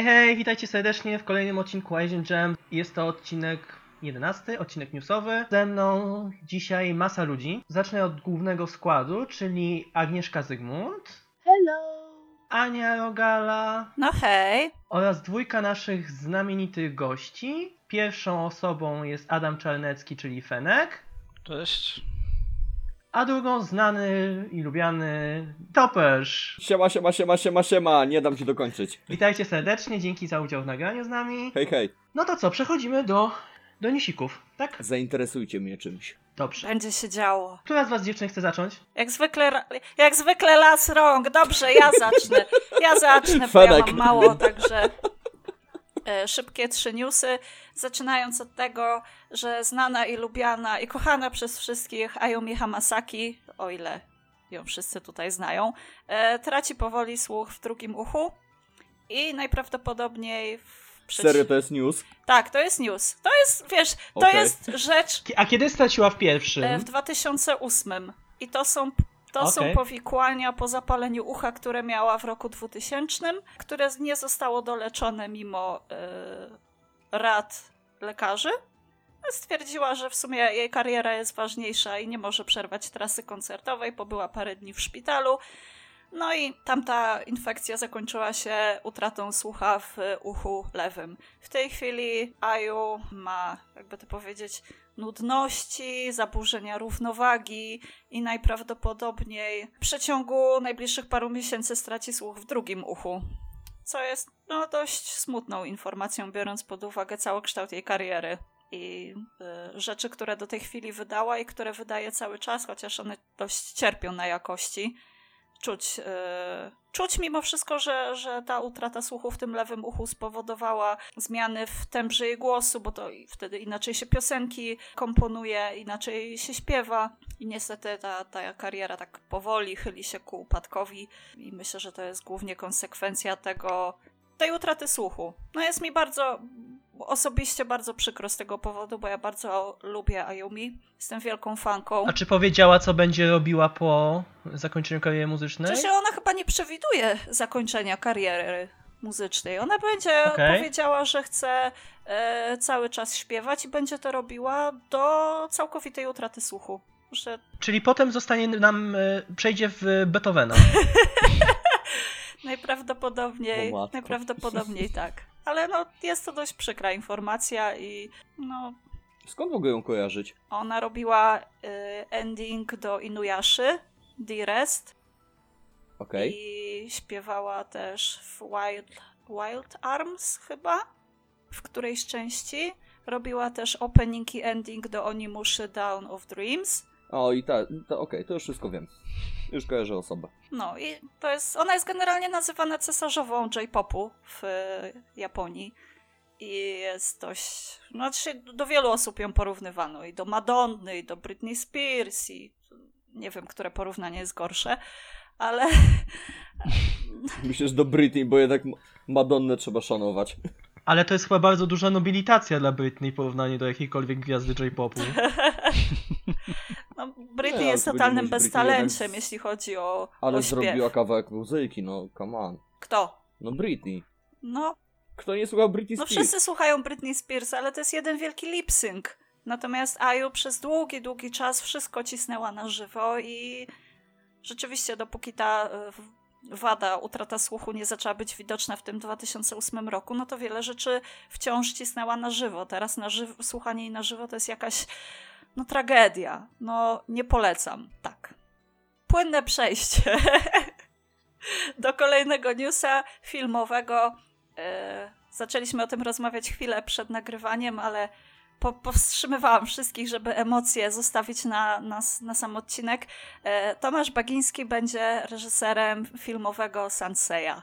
Hej, hej, witajcie serdecznie w kolejnym odcinku Asian Jam. Jest to odcinek 11, odcinek newsowy. Ze mną dzisiaj masa ludzi. Zacznę od głównego składu, czyli Agnieszka Zygmunt, Hello! Ania Rogala No hej. oraz dwójka naszych znamienitych gości. Pierwszą osobą jest Adam Czarnecki, czyli Fenek, Cześć. A drugą znany i lubiany Toperz. Siema, siema, siema, siema, siema, nie dam ci dokończyć. Witajcie serdecznie, dzięki za udział w nagraniu z nami. Hej, hej, No to co, przechodzimy do, do newsików, tak? zainteresujcie mnie czymś. Dobrze. Będzie się działo. Która z was dziewczyn chce zacząć? Jak zwykle, jak zwykle las rąk. Dobrze, ja zacznę. Ja zacznę, bo ja mam mało, także szybkie trzy newsy. Zaczynając od tego, że znana i lubiana i kochana przez wszystkich Ayumi Hamasaki, o ile ją wszyscy tutaj znają, e, traci powoli słuch w drugim uchu i najprawdopodobniej w przeci- Serio, to jest news? Tak, to jest news. To jest, wiesz, to Okej. jest rzecz, A kiedy straciła w pierwszym? E, W 2008. I to są, to Okej. są powikłania po zapaleniu ucha, które miała w roku 2000, które nie zostało doleczone mimo e, rad lekarzy. Stwierdziła, że w sumie jej kariera jest ważniejsza i nie może przerwać trasy koncertowej. Pobyła parę dni w szpitalu. No i tamta infekcja zakończyła się utratą słucha w uchu lewym. W tej chwili Aju ma, jakby to powiedzieć, nudności, zaburzenia równowagi i najprawdopodobniej w przeciągu najbliższych paru miesięcy straci słuch w drugim uchu. Co jest no, dość smutną informacją, biorąc pod uwagę całokształt jej kariery i y, rzeczy, które do tej chwili wydała i które wydaje cały czas, chociaż one dość cierpią na jakości. Czuć, y, czuć mimo wszystko, że, że ta utrata słuchu w tym lewym uchu spowodowała zmiany w tembrze jej głosu, bo to wtedy inaczej się piosenki komponuje, inaczej się śpiewa. I niestety ta, ta kariera tak powoli chyli się ku upadkowi i myślę, że to jest głównie konsekwencja tego, tej utraty słuchu. No jest mi bardzo, osobiście bardzo przykro z tego powodu, bo ja bardzo lubię Ayumi. Jestem wielką fanką. A czy powiedziała, co będzie robiła po zakończeniu kariery muzycznej? Przecież ona chyba nie przewiduje zakończenia kariery muzycznej. Ona będzie Okej. powiedziała, że chce e, cały czas śpiewać i będzie to robiła do całkowitej utraty słuchu. Że Czyli potem zostanie nam, e, przejdzie w Beethovena. najprawdopodobniej, najprawdopodobniej tak. Ale no, jest to dość przykra informacja i no, Skąd mogę ją kojarzyć? ona robiła e, ending do Inuyaszy, The Rest Okej. i śpiewała też w Wild, Wild Arms chyba, w którejś części. Robiła też opening i ending do Onimuszy Down of Dreams. O, i ta, ta okej, to już wszystko wiem. Już kojarzę osobę. No i to jest, ona jest generalnie nazywana cesarzową J-popu w e, Japonii. I jest dość, znaczy do wielu osób ją porównywano i do Madonny, i do Britney Spears i nie wiem, które porównanie jest gorsze, ale Myślę, że do Britney, bo jednak Ma- Madonnę trzeba szanować. Ale to jest chyba bardzo duża nobilitacja dla Britney w porównaniu do jakiejkolwiek gwiazdy J-popu. No, Britney Nie, jest totalnym beztalenciem, jeśli chodzi o, Ale o zrobiła kawałek muzyki, no come on. Kto? No Britney. No, Kto nie słuchał Britney no Spears? wszyscy słuchają Britney Spears, ale to jest jeden wielki lip sync. Natomiast Aju przez długi, długi czas wszystko cisnęła na żywo i rzeczywiście dopóki ta wada, utrata słuchu nie zaczęła być widoczna w tym 2008 roku, no to wiele rzeczy wciąż cisnęła na żywo. Teraz na żywo, słuchanie jej na żywo to jest jakaś no tragedia. No nie polecam. Tak. Płynne przejście do kolejnego newsa filmowego. E, zaczęliśmy o tym rozmawiać chwilę przed nagrywaniem, ale po, powstrzymywałam wszystkich, żeby emocje zostawić na, na, na sam odcinek. E, Tomasz Bagiński będzie reżyserem filmowego Sanseya.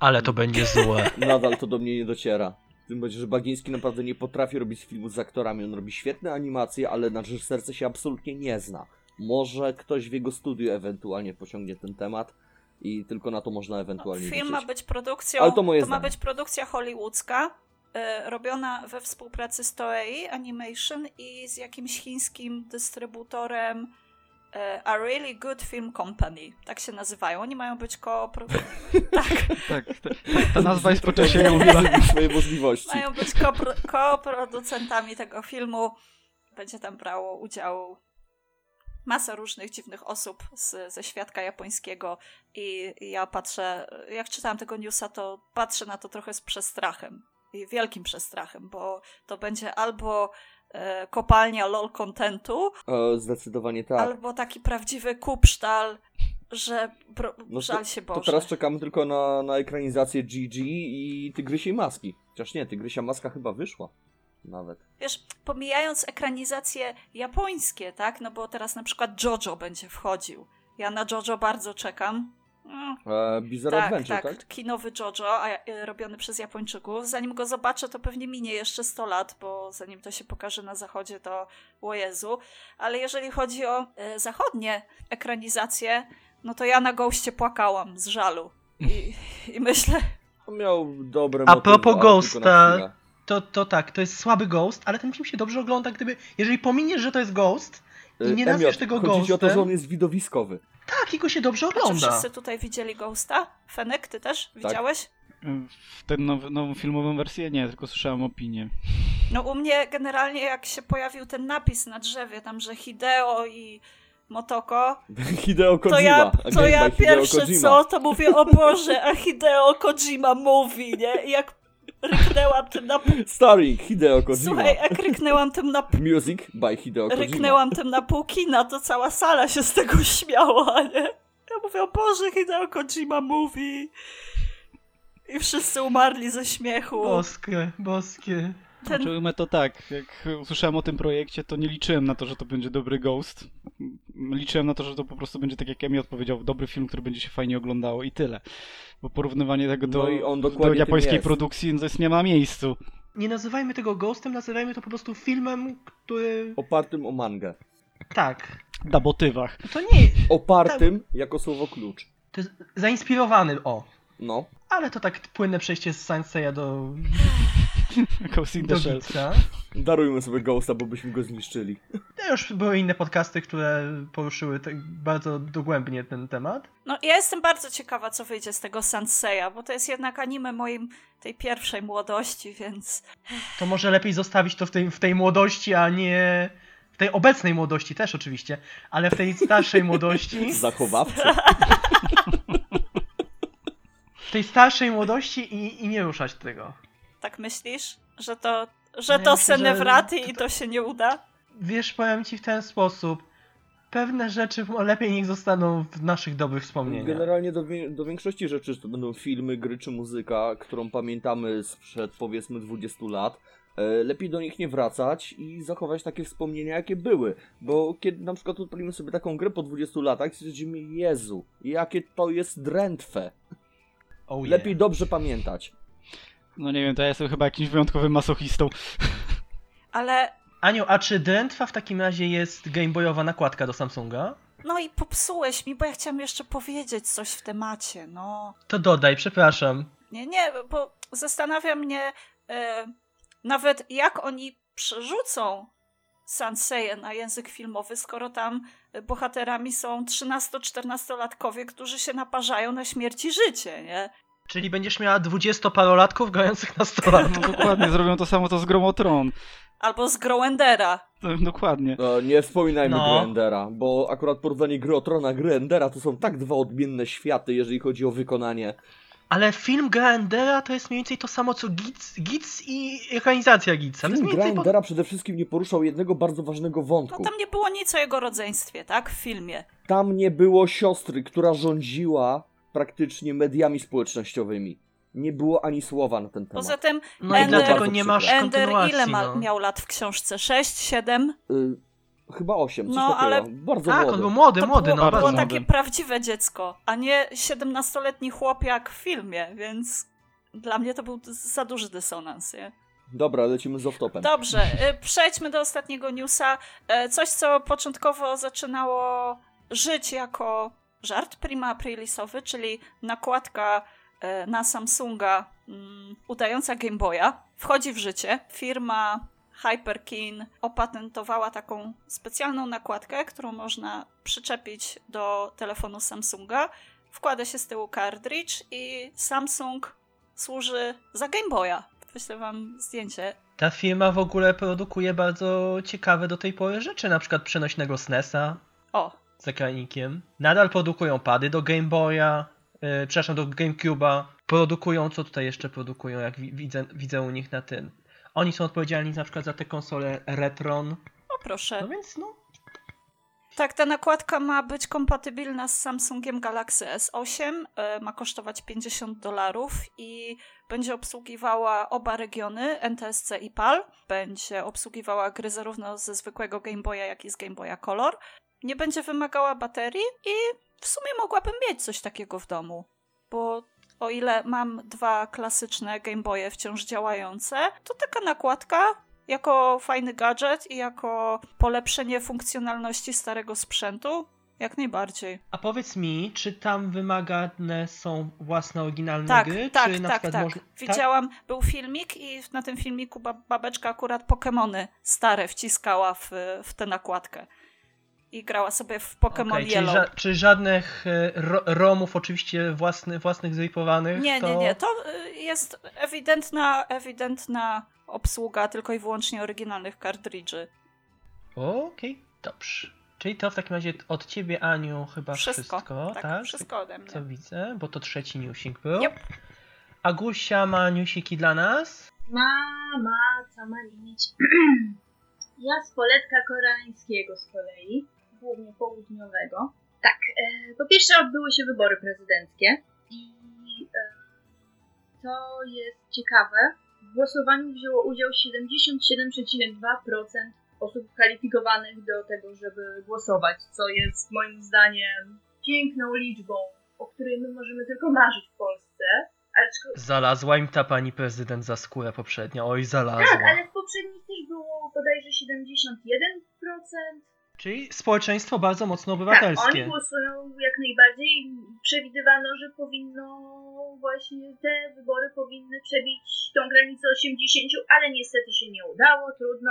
Ale to będzie złe. Nadal to do mnie nie dociera. Tym bardziej, że Bagiński naprawdę nie potrafi robić filmu z aktorami. On robi świetne animacje, ale na reżyserce się absolutnie nie zna. Może ktoś w jego studiu ewentualnie pociągnie ten temat i tylko na to można ewentualnie Film ma liczyć. być produkcją. Ale to moje ma zdanie. być produkcja hollywoodzka. E, Robiona we współpracy z Toei Animation i z jakimś chińskim dystrybutorem e, A Really Good Film Company. Tak się nazywają. Oni mają być koopro... tak, Tak, ta, ta nazwa jest pocześnie mówiła. swoje możliwości. mają być kopro- kooprodukentami tego filmu. Będzie tam brało udział masa różnych dziwnych osób z, ze świadka japońskiego i ja patrzę, jak czytałam tego newsa, to patrzę na to trochę z przestrachem. Wielkim przestrachem, bo to będzie albo e, kopalnia lol contentu, E, zdecydowanie tak. albo taki prawdziwy kupsztal, że bro, No żal się To Boże. teraz czekamy tylko na, na ekranizację GG i Tygrysiej Maski. Chociaż nie, Tygrysia Maska chyba wyszła. Nawet. Wiesz, pomijając ekranizacje japońskie, tak? No bo teraz na przykład JoJo będzie wchodził. Ja na JoJo bardzo czekam. E, Bizarre tak, Adventure, tak, tak? kinowy JoJo, a, e, robiony przez Japończyków. Zanim go zobaczę, to pewnie minie jeszcze 100 lat, bo zanim to się pokaże na zachodzie, to o Jezu. Ale jeżeli chodzi o e, zachodnie ekranizacje, no to ja na Ghoście płakałam z żalu. I, i myślę, On miał dobre A motywy, propos tylko na Ghosta. To, to tak, to jest słaby Ghost, ale ten film się dobrze ogląda, gdyby... Jeżeli pominiesz, że to jest Ghost i nie E, nazwiesz Emiot, tego chodzi ci o to, że on jest widowiskowy. Tak, jego się dobrze a czy ogląda. wszyscy tutaj widzieli Ghosta? Fenek, ty też widziałeś? W tę now, nową filmową wersję nie, tylko słyszałem opinię. No u mnie generalnie jak się pojawił ten napis na drzewie, tam że Hideo i Motoko, Hideo Kojima. to ja, to ja pierwsze Kojima. co, to mówię o Boże, a Hideo Kojima mówi, nie? I jak ryknęłam tym na... Starring Hideo Kojima. Słuchaj, jak ryknęłam tym na... Music by Hideo Kojima. Ryknęłam tym na pół kina, to cała sala się z tego śmiała, nie? Ja mówię, o Boże, Hideo Kojima mówi. I wszyscy umarli ze śmiechu. Boskie, boskie. Ten Znaczy, ujmę to tak, jak usłyszałem o tym projekcie, to nie liczyłem na to, że to będzie dobry Ghost. Liczyłem na to, że to po prostu będzie, tak jak Emi odpowiedział, dobry film, który będzie się fajnie oglądało i tyle. Bo porównywanie tego do, No do japońskiej produkcji no to jest nie ma miejscu. Nie nazywajmy tego Ghostem, nazywajmy to po prostu filmem, który... Opartym o mangę. Tak. Na botywach. To nie... Opartym jako słowo klucz. To jest zainspirowany, o. No. Ale to tak płynne przejście z Sanseya do, Ghost in the Shell. Darujmy sobie Ghosta, bo byśmy go zniszczyli. To już były inne podcasty, które poruszyły tak bardzo dogłębnie ten temat. No ja jestem bardzo ciekawa, co wyjdzie z tego Sanseya, bo to jest jednak anime moim tej pierwszej młodości, więc To może lepiej zostawić to w tej, w tej młodości, a nie... W tej obecnej młodości też oczywiście, ale w tej starszej młodości... Zachowawcy. W tej starszej młodości i, i nie ruszać tego. Tak myślisz, że to, że No to Senewraty i to się nie uda? Wiesz, powiem ci w ten sposób. Pewne rzeczy lepiej niech zostaną w naszych dobrych wspomnieniach. Generalnie do, do większości rzeczy, czy to będą filmy, gry czy muzyka, którą pamiętamy sprzed powiedzmy 20 lat, e, lepiej do nich nie wracać i zachować takie wspomnienia, jakie były. Bo kiedy na przykład odpalimy sobie taką grę po 20 latach, stwierdzimy, Jezu, jakie to jest drętwe. Oh yeah. Lepiej dobrze pamiętać. No nie wiem, to ja jestem chyba jakimś wyjątkowym masochistą. Ale Aniu, a czy drętwa w takim razie jest gameboyowa nakładka do Samsunga? no i popsułeś mi, bo ja chciałam jeszcze powiedzieć coś w temacie, no. To dodaj, przepraszam. Nie, nie, bo zastanawia mnie e, nawet jak oni przerzucą Sanseję na język filmowy, skoro tam bohaterami są 13-14-latkowie, którzy się naparzają na śmierć i życie, nie? Czyli będziesz miała dwudziestoparolatków grających na stole. No dokładnie, zrobią to samo co z Gromotron. Albo z Growendera. To, dokładnie. No, nie wspominajmy No. Grendera, bo akurat porównanie gry o Trona Grendera to są tak dwa odmienne światy, jeżeli chodzi o wykonanie. Ale film Grandera to jest mniej więcej to samo co Giz, Giz i ekranizacja jest Film więcej po... Grendera przede wszystkim nie poruszał jednego bardzo ważnego No wątku. tam nie było nic o jego rodzeństwie, tak? W filmie. Tam nie było siostry, która rządziła praktycznie mediami społecznościowymi. Nie było ani słowa na ten temat. Poza tym No i Ender- dlatego nie masz Ender ile ma, no. miał lat w książce? 6, 7? Y, chyba osiem, coś No, takiego. ale- Bardzo Tak, młody. on był młody, To młody, było, no bardzo było bardzo młody. takie prawdziwe dziecko, a nie 17-letni chłop jak w filmie, więc dla mnie to był za duży dysonans. Nie? Dobra, lecimy z off-topem. Dobrze, y, przejdźmy do ostatniego newsa. E, Coś, co początkowo zaczynało żyć jako żart prima aprilisowy, czyli nakładka e, na Samsunga mm, udająca Game Boya, wchodzi w życie. Firma Hyperkin opatentowała taką specjalną nakładkę, którą można przyczepić do telefonu Samsunga. Wkłada się z tyłu cartridge i Samsung służy za Game Boya. Wyślę wam zdjęcie. Ta firma w ogóle produkuje bardzo ciekawe do tej pory rzeczy, na przykład przenośnego SNESa O, z ekranikiem. Nadal produkują pady do Game Boya, yy, przepraszam, do GameCube'a. Produkują, co tutaj jeszcze produkują, jak wi- widzę, widzę u nich na tym. Oni są odpowiedzialni na przykład za te konsole Retron. o proszę. No więc no, Tak, ta nakładka ma być kompatybilna z Samsungiem Galaxy S8, e, ma kosztować 50 dolarów i będzie obsługiwała oba regiony, NTSC i PAL. Będzie obsługiwała gry zarówno ze zwykłego Game Boya, jak i z Game Boya Color. Nie będzie wymagała baterii i w sumie mogłabym mieć coś takiego w domu, bo o ile mam dwa klasyczne Game Boye wciąż działające, to taka nakładka jako fajny gadżet i jako polepszenie funkcjonalności starego sprzętu, jak najbardziej. A powiedz mi, czy tam wymagane są własne oryginalne Tak, gry? tak, czy na tak, przykład tak. można... Widziałam, był filmik i na tym filmiku ba- babeczka akurat Pokémony stare wciskała w, w tę nakładkę. I grała sobie w Pokémon czyli, Yellow. ża- czy żadnych e, ro- ROMów oczywiście własny, własnych zripowanych? Nie, to... nie, nie. To y, jest ewidentna, ewidentna obsługa tylko i wyłącznie oryginalnych kartridży. Okej, dobrze. Czyli to w takim razie od ciebie, Aniu, chyba wszystko, Wszystko. tak, tak? wszystko ode mnie. Co widzę, bo to trzeci newsik był. Yep. Agusia ma newsiki dla nas. Ma, ma, co ma mieć. ja z poletka koreańskiego z kolei, głównie południowego. Tak, e, po pierwsze odbyły się wybory prezydenckie i e, to jest ciekawe. W głosowaniu wzięło udział 77,2% osób kwalifikowanych do tego, żeby głosować, co jest moim zdaniem piękną liczbą, o której my możemy tylko marzyć w Polsce. Aczko- Znalazła im ta pani prezydent za skórę poprzednio. Oj, znalazła. Tak, ale w poprzednich też było bodajże 71%. Czyli społeczeństwo bardzo mocno Tak, obywatelskie. oni głosują jak najbardziej. Przewidywano, że powinno właśnie te wybory powinny przebić tą granicę 80, ale niestety się nie udało, trudno.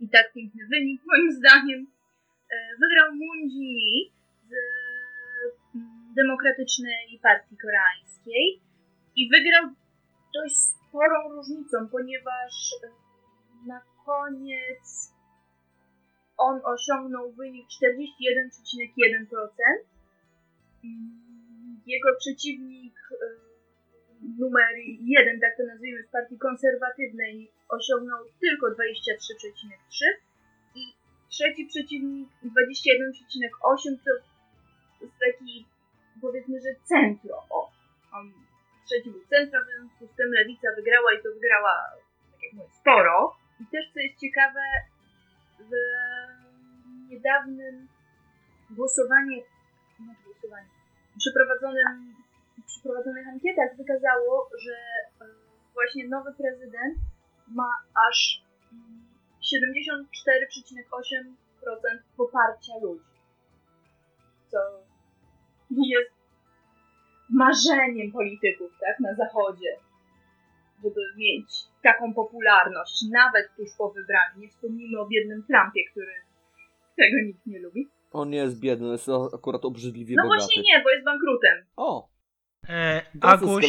I tak piękny wynik moim zdaniem. E, Wygrał Moon Jae z mm, Demokratycznej Partii Koreańskiej i wygrał dość sporą różnicą, ponieważ e, na koniec on osiągnął wynik 41,1%. Mm, Jego przeciwnik e, numer jeden, tak to nazwijmy, z partii konserwatywnej osiągnął tylko 23,3% i trzeci przeciwnik 21,8% to jest taki powiedzmy, że centro. O, on trzeci był centro, w związku z tym lewica wygrała i to wygrała, tak jak mówię, sporo. I też co jest ciekawe, w niedawnym głosowaniu, znaczy głosowaniu, przeprowadzonym, przeprowadzonych ankietach wykazało, że e, właśnie nowy prezydent ma aż mm, 74,8% poparcia ludzi. Co jest marzeniem polityków, tak, na zachodzie, żeby mieć taką popularność, nawet tuż po wybraniu. Nie wspomnijmy o biednym Trumpie, który tego nikt nie lubi. On nie jest biedny, jest akurat obrzydliwie No bogaty. właśnie nie, bo jest bankrutem. O, E, Aguś.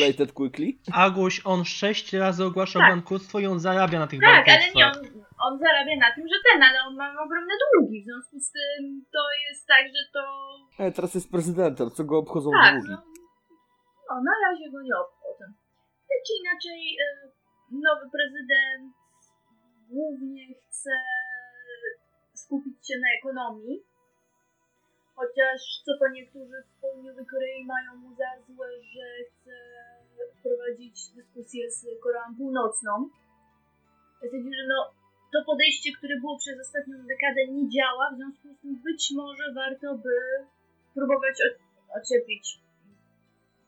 Aguś, on sześć razy ogłaszał Tak. bankructwo i on zarabia na tych Tak, ale bankructwach. nie, on, on zarabia na tym, że ten, ale on ma ogromne długi, w związku z tym to jest tak, że to... E, teraz jest prezydentem, co go obchodzą Tak, długi. no, no na razie go nie obchodzę. Tak czy inaczej, e, nowy prezydent głównie chce skupić się na ekonomii, chociaż co po niektórzy w południowej Korei mają mu za złe, że chce prowadzić dyskusję z Koreą Północną. Ja stwierdził, że no, to podejście, które było przez ostatnią dekadę nie działa, w związku z tym być może warto by próbować ocieplić,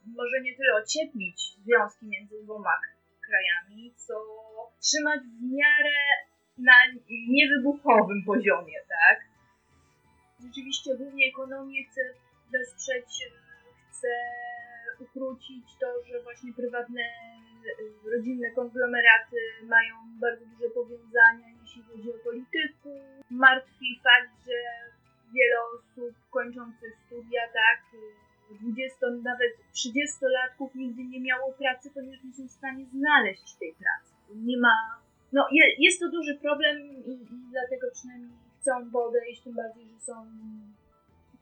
może nie tyle ocieplić związki między dwoma krajami, co trzymać w miarę na niewybuchowym poziomie, tak? Rzeczywiście głównie ekonomię chce wesprzeć, e, chce ukrócić to, że właśnie prywatne y, rodzinne konglomeraty mają bardzo duże powiązania, jeśli chodzi o polityków. Martwi fakt, że wiele osób kończących studia, tak, 20, nawet 30-latków nigdy nie miało pracy, ponieważ nie są w stanie znaleźć tej pracy. Nie ma. No, je, jest to duży problem i, i dlatego przynajmniej chcą podejść, tym bardziej, że są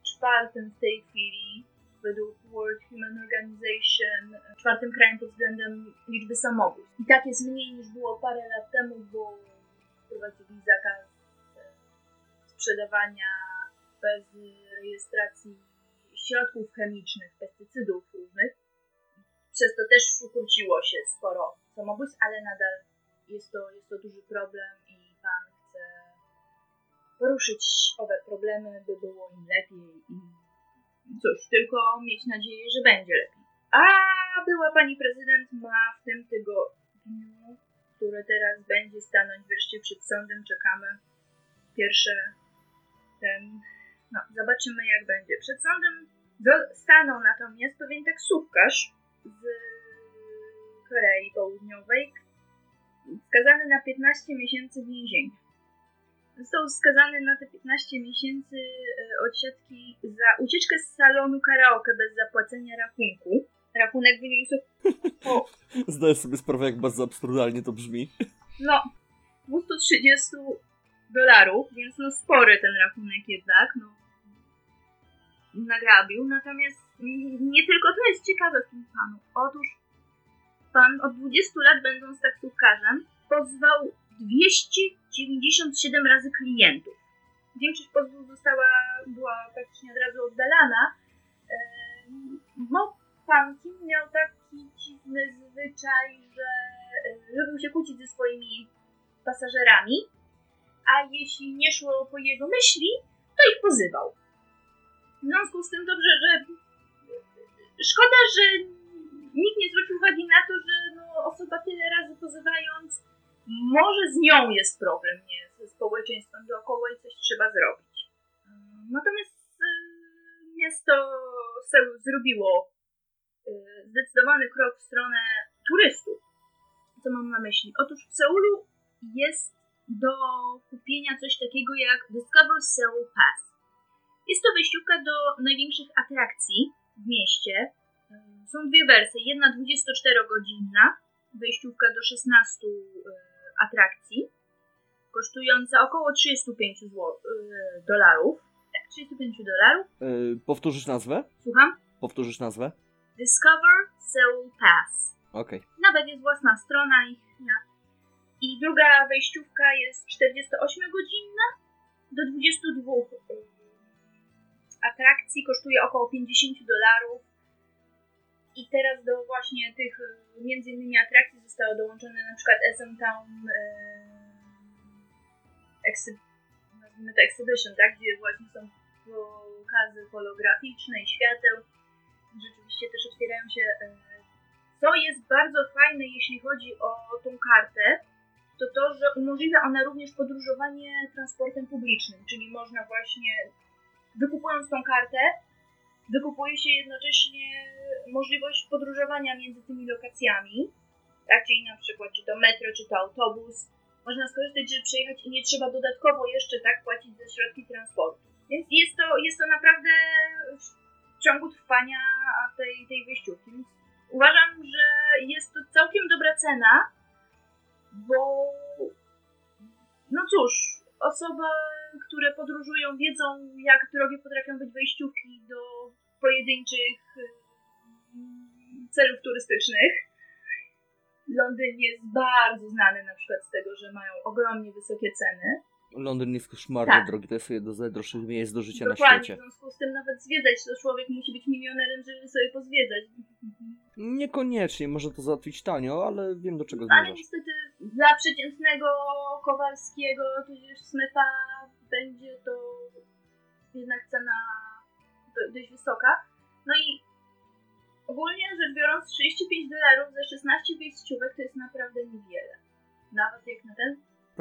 czwartym w tej chwili według World Human Organization czwartym krajem pod względem liczby samobójstw. I tak jest mniej niż było parę lat temu, bo wprowadzili zakaz sprzedawania bez rejestracji środków chemicznych, pestycydów różnych. Przez to też ukróciło się sporo samobójstw, ale nadal jest to, jest to duży problem i Pan chce poruszyć owe problemy, by było im lepiej i cóż, tylko mieć nadzieję, że będzie lepiej. A była pani prezydent ma w tym tygodniu, które teraz będzie stanąć wreszcie przed sądem, czekamy. Pierwsze ten, no zobaczymy jak będzie. Przed sądem stanął natomiast pewien taksówkarz z Korei Południowej, skazany na 15 miesięcy więzienia. Został skazany na te 15 miesięcy e, odsiadki za ucieczkę z salonu karaoke bez zapłacenia rachunku. Rachunek wyniósł o, Zdaję sobie sprawę, jak bardzo absurdalnie to brzmi. no, 230 dolarów, więc no spory ten rachunek jednak, no, nagrabił. Natomiast nie tylko to jest ciekawe w tym panu. Otóż pan od 20 lat będąc taksówkarzem pozwał 297 razy klientów. Większość pozwów została, była praktycznie od razu oddalana. Em, No, pan Kim miał taki dziwny zwyczaj, że e, lubił się kłócić ze swoimi pasażerami, a jeśli nie szło po jego myśli, to ich pozywał. W związku z tym dobrze, że szkoda, że nikt nie zwrócił uwagi na to, że no, osoba tyle razy pozywając, może z nią jest problem, nie ze społeczeństwem dookoła i coś trzeba zrobić. Natomiast e, miasto Seul zrobiło e, zdecydowany krok w stronę turystów. Co mam na myśli? Otóż w Seulu jest do kupienia coś takiego jak Discover Seoul Pass. Jest to wejściówka do największych atrakcji w mieście. Ym, Są dwie wersje. Jedna 24-godzinna, wejściówka do 16 y, atrakcji, kosztująca około 35 zł, y, dolarów. Tak, 35 dolarów. Yy, powtórzysz nazwę? Słucham? Powtórzysz nazwę? Discover Seoul Pass. Okej. Nawet jest własna strona ich. I druga wejściówka jest 48-godzinna do 22 y, atrakcji, kosztuje około 50 dolarów. I teraz do właśnie tych y, między innymi atrakcji zostało dołączone na przykład SM Town y, exhi- nazwijmy to Exhibition, tak? Gdzie właśnie są pokazy holograficzne i świateł. Rzeczywiście też otwierają się y, co jest bardzo fajne, jeśli chodzi o tą kartę, to to, że umożliwia ona również podróżowanie transportem publicznym, czyli można właśnie, wykupując tą kartę, wykupuje się jednocześnie możliwość podróżowania między tymi lokacjami, tak, czyli na przykład czy to metro, czy to autobus, można skorzystać, żeby przejechać i nie trzeba dodatkowo jeszcze tak płacić za środki transportu. Więc jest to, jest to naprawdę w ciągu trwania tej, tej wyjściówki. Uważam, że jest to całkiem dobra cena, bo no cóż, osoby, które podróżują, wiedzą, jak drogie potrafią być wejściówki do pojedynczych ym, celów turystycznych. Londyn jest bardzo znany na przykład z tego, że mają ogromnie wysokie ceny. Londyn jest koszmarnie Tak. drogi, to jest jedno z najdroższych miejsc do życia na Dokładnie, świecie. w związku z tym nawet zwiedzać to człowiek musi być milionerem, żeby sobie pozwiedzać. Niekoniecznie, może to załatwić tanio, ale wiem do czego Ale zmierzasz. niestety dla przeciętnego Kowalskiego, tudzież Smytha będzie to jednak cena do- dość wysoka. No i ogólnie rzecz biorąc 35 dolarów za 16 wejściówek to jest naprawdę niewiele. Nawet jak na ten.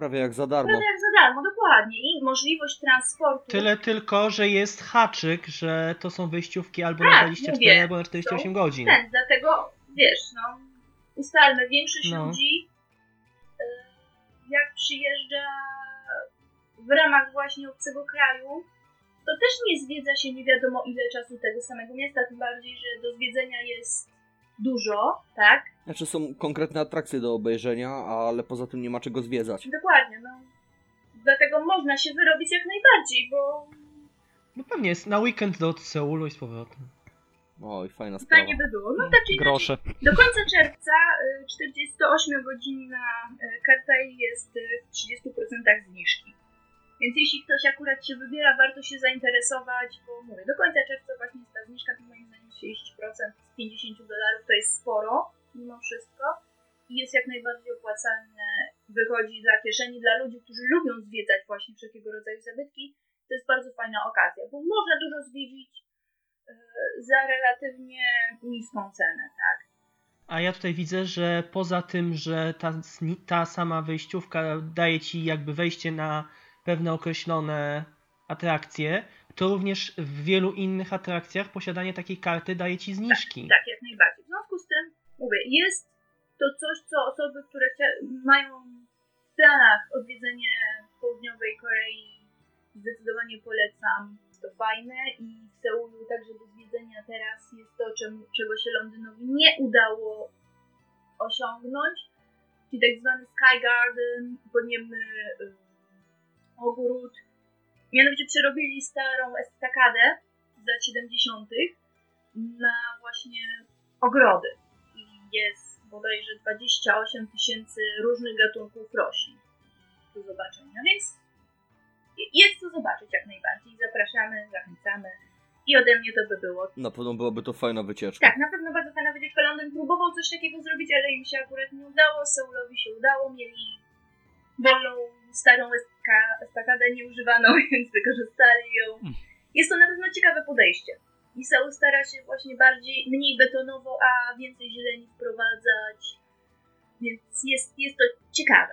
Prawie jak za darmo. Prawie jak za darmo, dokładnie. I możliwość transportu. Tyle tylko, że jest haczyk, że to są wyjściówki albo Tak, na 24, mówię. albo na 48 godzin. Ten, dlatego wiesz, no ustalmy, większość No. ludzi e, jak przyjeżdża w ramach właśnie obcego kraju, to też nie zwiedza się nie wiadomo ile czasu tego samego miasta, tym bardziej, że do zwiedzenia jest dużo, tak? Znaczy są konkretne atrakcje do obejrzenia, ale poza tym nie ma czego zwiedzać. Dokładnie, no. Dlatego można się wyrobić jak najbardziej, bo No pewnie jest na weekend do Seulu i z powrotem. Oj, fajna sprawa. fajnie by było. No tak czy Grosze. Do końca czerwca y, 48-godzinna y, karta jest y, w 30% zniżki. Więc jeśli ktoś akurat się wybiera, warto się zainteresować, bo mówię, do końca czerwca właśnie jest ta zniżka, to moim zdaniem 30% z 50 dolarów to jest sporo, mimo wszystko. I jest jak najbardziej opłacalne, wychodzi dla kieszeni, dla ludzi, którzy lubią zwiedzać właśnie wszelkiego rodzaju zabytki. To jest bardzo fajna okazja, bo można dużo zwiedzić y, za relatywnie niską cenę, tak? A ja tutaj widzę, że poza tym, że ta, ta sama wejściówka daje ci jakby wejście na pewne określone atrakcje, to również w wielu innych atrakcjach posiadanie takiej karty daje ci zniżki. Tak, jak najbardziej. W związku z tym, mówię, jest to coś, co osoby, które mają w planach odwiedzenie południowej Korei, zdecydowanie polecam. To fajne i w Seulu także do zwiedzenia teraz jest to, czego się Londynowi nie udało osiągnąć, czyli tak zwany Sky Garden, podniebny y, ogród. Mianowicie przerobili starą estakadę z lat 70. na właśnie ogrody. I jest bodajże 28 tysięcy różnych gatunków roślin do zobaczenia, więc jest co zobaczyć jak najbardziej. Zapraszamy, zachęcamy. I ode mnie to by było. Na pewno byłaby to fajna wycieczka. Tak, na pewno bardzo fajna wycieczka. Londyn próbował coś takiego zrobić, ale im się akurat nie udało. Seulowi się udało. Mieli wolną, starą eska- estakadę nieużywaną, więc wykorzystali ją. Jest to na pewno ciekawe podejście. I Seul stara się właśnie bardziej, mniej betonowo, a więcej zieleni wprowadzać. Więc jest, jest to ciekawe.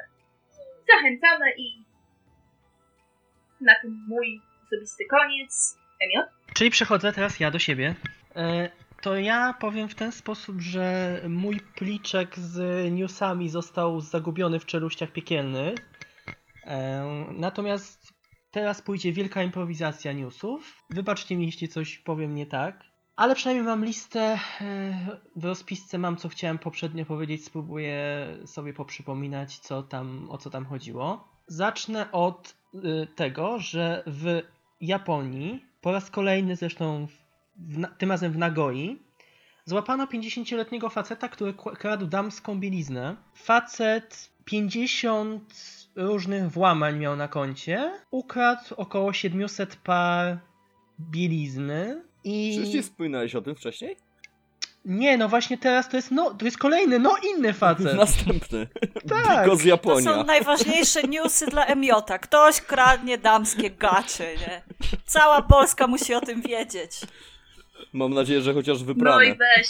Zachęcamy i na tym mój osobisty koniec. Emiot? Czyli przechodzę teraz ja do siebie. E, To ja powiem w ten sposób, że mój pliczek z newsami został zagubiony w czeluściach piekielnych. E, Natomiast teraz pójdzie wielka improwizacja newsów. Wybaczcie mi, jeśli coś powiem nie tak. Ale przynajmniej mam listę, e, w rozpisce mam co chciałem poprzednio powiedzieć, spróbuję sobie poprzypominać co tam, o co tam chodziło. Zacznę od y, tego, że w Japonii, po raz kolejny zresztą w, tym razem w Nagoi, złapano 50-letniego faceta, który kradł damską bieliznę. Facet 50 różnych włamań miał na koncie, ukradł około 700 par bielizny i... Przecież nie wspominałeś o tym wcześniej? Nie, no właśnie teraz to jest, no, to jest kolejny, no inny facet. Następny. Tak. Tylko z To Japonia. są najważniejsze newsy dla Emiota. Ktoś kradnie damskie gacie, nie? Cała Polska musi o tym wiedzieć. Mam nadzieję, że chociaż No wyprane. i weź.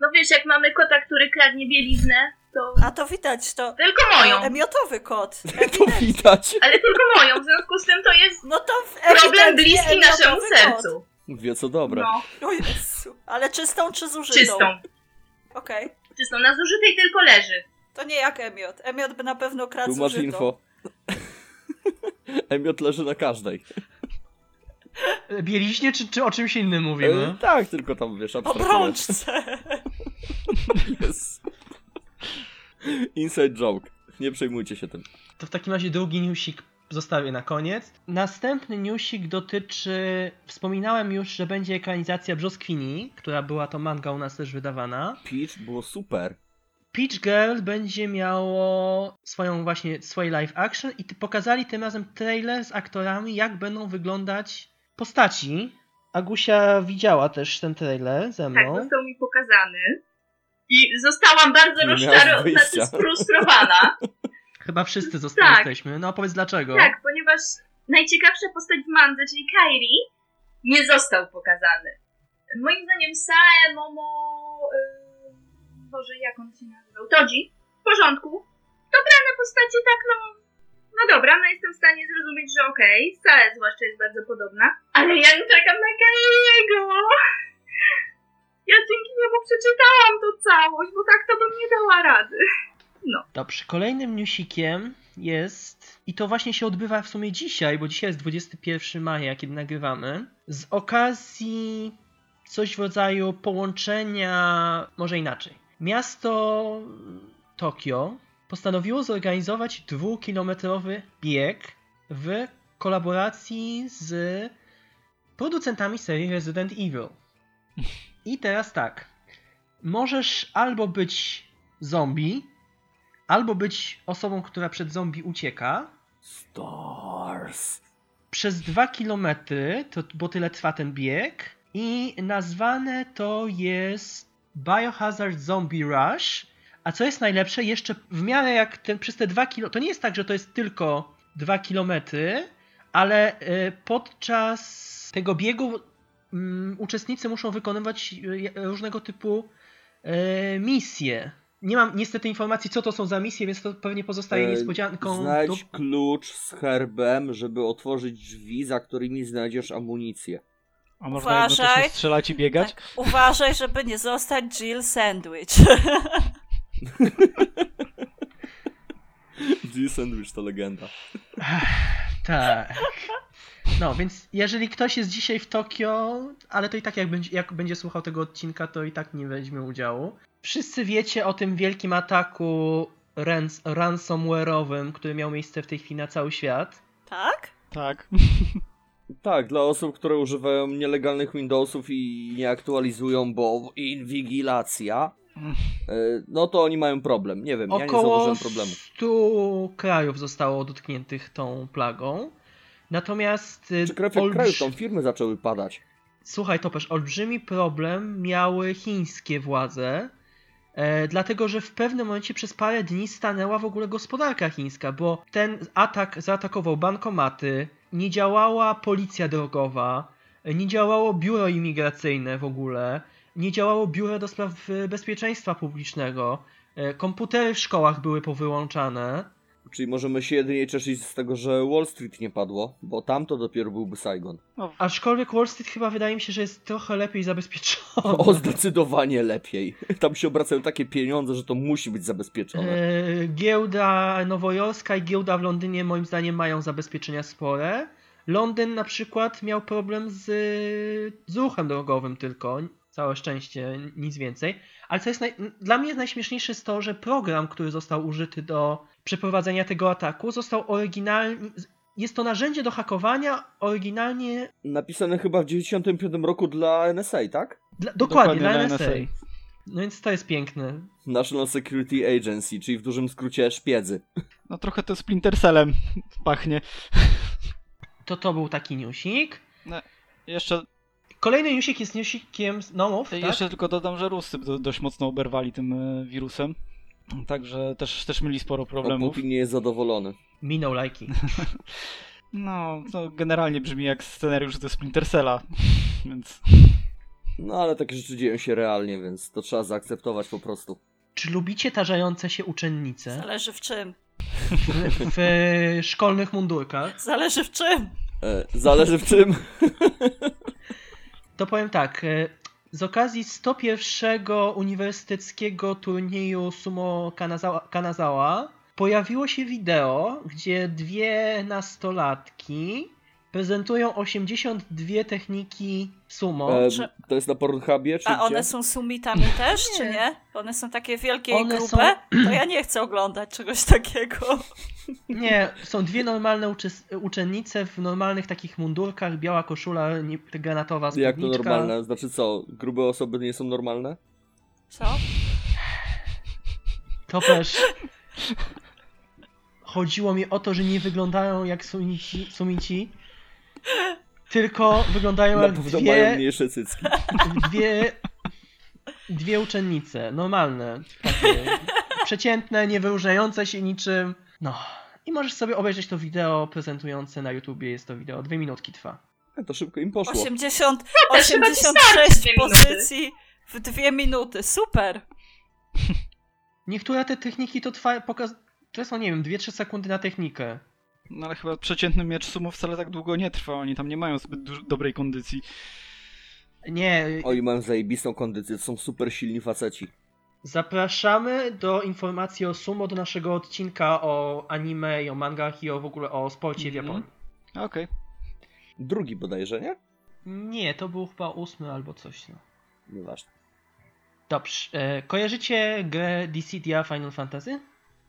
No wiesz, jak mamy kota, który kradnie bieliznę, to A to widać, to tylko moją. emiotowy kot. To widać. Ale tylko moją, w związku z tym to jest No to problem bliski naszemu kot. sercu. Wie co dobre. No, O Jezu. Ale czystą czy zużytą? czystą. Okej. Czystą. Na zużytej tylko leży. To nie jak Emiot. Emiot by na pewno kradł Tu masz zużytą. info. Emiot leży na każdej. Bieliźnie, czy, czy o czymś innym mówimy? E, tak, tylko tam wiesz, Po abstrahując. brączce. Yes. Inside joke. Nie przejmujcie się tym. To w takim razie drugi newsik zostawię na koniec. Następny newsik dotyczy. Wspominałem już, że będzie ekranizacja Brzoskwini, która była to manga u nas też wydawana. Peach było super. Peach Girl będzie miało swoją właśnie swoje live action i pokazali tym razem trailer z aktorami, jak będą wyglądać postaci. Agusia widziała też ten trailer ze Tak, mną. został mi pokazany. I zostałam bardzo Nie miałaś rozczaro- wyjścia. znaczy sfrustrowana. Chyba wszyscy zostali Tak. jesteśmy. No opowiedz dlaczego. Tak, ponieważ najciekawsza postać w mandze, czyli Kairi, nie został pokazany. Moim zdaniem Sae, Momo, yy, Boże, jak on się nazywał? Toji, w porządku. Dobrane postacie, tak no, no dobra, no jestem w stanie zrozumieć, że okej, Sae zwłaszcza jest bardzo podobna, ale ja nie czekam na Kairiego. Ja dzięki niemu przeczytałam to całość, bo tak to bym nie dała rady. Dobrze, kolejnym newsikiem jest, i to właśnie się odbywa w sumie dzisiaj, bo dzisiaj jest 21 maja, kiedy nagrywamy, z okazji coś w rodzaju połączenia, może inaczej. Miasto Tokio postanowiło zorganizować dwukilometrowy bieg w kolaboracji z producentami serii Resident Evil. I teraz tak. Możesz albo być zombie, albo być osobą, która przed zombie ucieka. Stars. Przez dwa kilometry, to, bo tyle trwa ten bieg. I nazwane to jest Biohazard Zombie Rush. A co jest najlepsze, jeszcze w miarę jak ten, przez te dwa kilo, to nie jest tak, że to jest tylko dwa kilometry, ale y, podczas tego biegu uczestnicy muszą wykonywać y, różnego typu y, misje. Nie mam niestety informacji, co to są za misje, więc to pewnie pozostaje E, niespodzianką. do- Znajdź klucz z herbem, żeby otworzyć drzwi, za którymi znajdziesz amunicję. A można Uważaj. strzelać i biegać? Tak, uważaj, żeby nie zostać Jill Sandwich. G Sandwich to legenda. Tak. No, więc jeżeli ktoś jest dzisiaj w Tokio, ale to i tak jak będzie, jak będzie słuchał tego odcinka, to i tak nie weźmie udziału. Wszyscy wiecie o tym wielkim ataku rans ransomware'owym, który miał miejsce w tej chwili na cały świat. tak? Tak. Tak, dla osób, które używają nielegalnych Windowsów i nie aktualizują, bo inwigilacja, e, no to oni mają problem. Nie wiem, ja nie Około zauważyłem problemu. 100 krajów zostało dotkniętych tą plagą. Natomiast y, Czy krew olbrz- kraju, tam firmy zaczęły padać. Słuchaj, Topesz, olbrzymi problem miały chińskie władze, e, dlatego że w pewnym momencie przez parę dni stanęła w ogóle gospodarka chińska, bo ten atak zaatakował bankomaty, nie działała policja drogowa, nie działało biuro imigracyjne w ogóle, nie działało biuro do spraw e, bezpieczeństwa publicznego, e, komputery w szkołach były powyłączane. Czyli możemy się jedynie cieszyć z tego, że Wall Street nie padło, bo tam to dopiero byłby Saigon. Aczkolwiek Wall Street chyba wydaje mi się, że jest trochę lepiej zabezpieczony. O, zdecydowanie lepiej. Tam się obracają takie pieniądze, że to musi być zabezpieczone. E, Giełda nowojorska i giełda w Londynie moim zdaniem mają zabezpieczenia spore. Londyn na przykład miał problem z, z ruchem drogowym tylko. Całe szczęście, nic więcej. Ale co jest naj... dla mnie najśmieszniejsze jest to, że program, który został użyty do przeprowadzenia tego ataku, został oryginalnie. Jest to narzędzie do hakowania oryginalnie. Napisane chyba w 95 roku dla NSA, tak? Dla, dokładnie, Dokładnie dla NSA. NSA. No więc to jest piękne. National Security Agency, czyli w dużym skrócie szpiedzy. No trochę to Splinter Cellem pachnie. To to był taki newsik. Jeszcze, Kolejny newsik jest newsikiem z nomów, tak? jeszcze tylko dodam, że Rusy do, dość mocno oberwali tym e, wirusem. Także też, też mieli sporo problemów. Putin nie jest zadowolony. Minął lajki. No, to generalnie brzmi jak scenariusz ze Splinter Cella, więc... No ale takie rzeczy dzieją się realnie, więc to trzeba zaakceptować po prostu. Czy lubicie tarzające się uczennice Zależy w czym. w, w szkolnych mundurkach? Zależy w czym. E, zależy w czym. To powiem tak. Z okazji 101 uniwersyteckiego turnieju Sumo Kanazawa, Kanazawa pojawiło się wideo, gdzie dwie nastolatki prezentują 82 techniki sumo. E, Czy- to jest na Pornhubie, czy A gdzie? one są sumitami też, czy Nie. nie? One są takie wielkie i One grube? To ja nie chcę oglądać czegoś takiego. Nie, są dwie normalne uczennice w normalnych takich mundurkach, biała koszula, nie- granatowa Jak to spódniczka. normalne? Znaczy co, grube osoby nie są normalne? Co? To też. Chodziło mi o to, że nie wyglądają jak sumici, sumici tylko wyglądają jak pewno mają dwie, mniejsze cycki. dwie, dwie uczennice. Normalne. Takie przeciętne, nie wyróżniające się niczym. No. I możesz sobie obejrzeć to wideo prezentujące na YouTubie. Jest to wideo, dwie minutki trwa. To szybko im poszło. 80, też chyba 86 dwie minuty. pozycji w dwie minuty. Super. Niektóre te techniki to trwa, pokaz... to są, nie wiem, 2-3 sekundy na technikę. No ale chyba przeciętny miecz sumo wcale tak długo nie trwa, oni tam nie mają zbyt dobrej kondycji. Nie, Oni mają zajebistą kondycję, to są super silni faceci. zapraszamy do informacji o sumo do naszego odcinka o anime i o mangach i o w ogóle o sporcie w Mhm. Japonii. Okej. Drugi bodajże, nie? Nie, to był chyba ósmy albo coś. No. Nieważne. Dobrze. E, kojarzycie grę Dissidia Final Fantasy?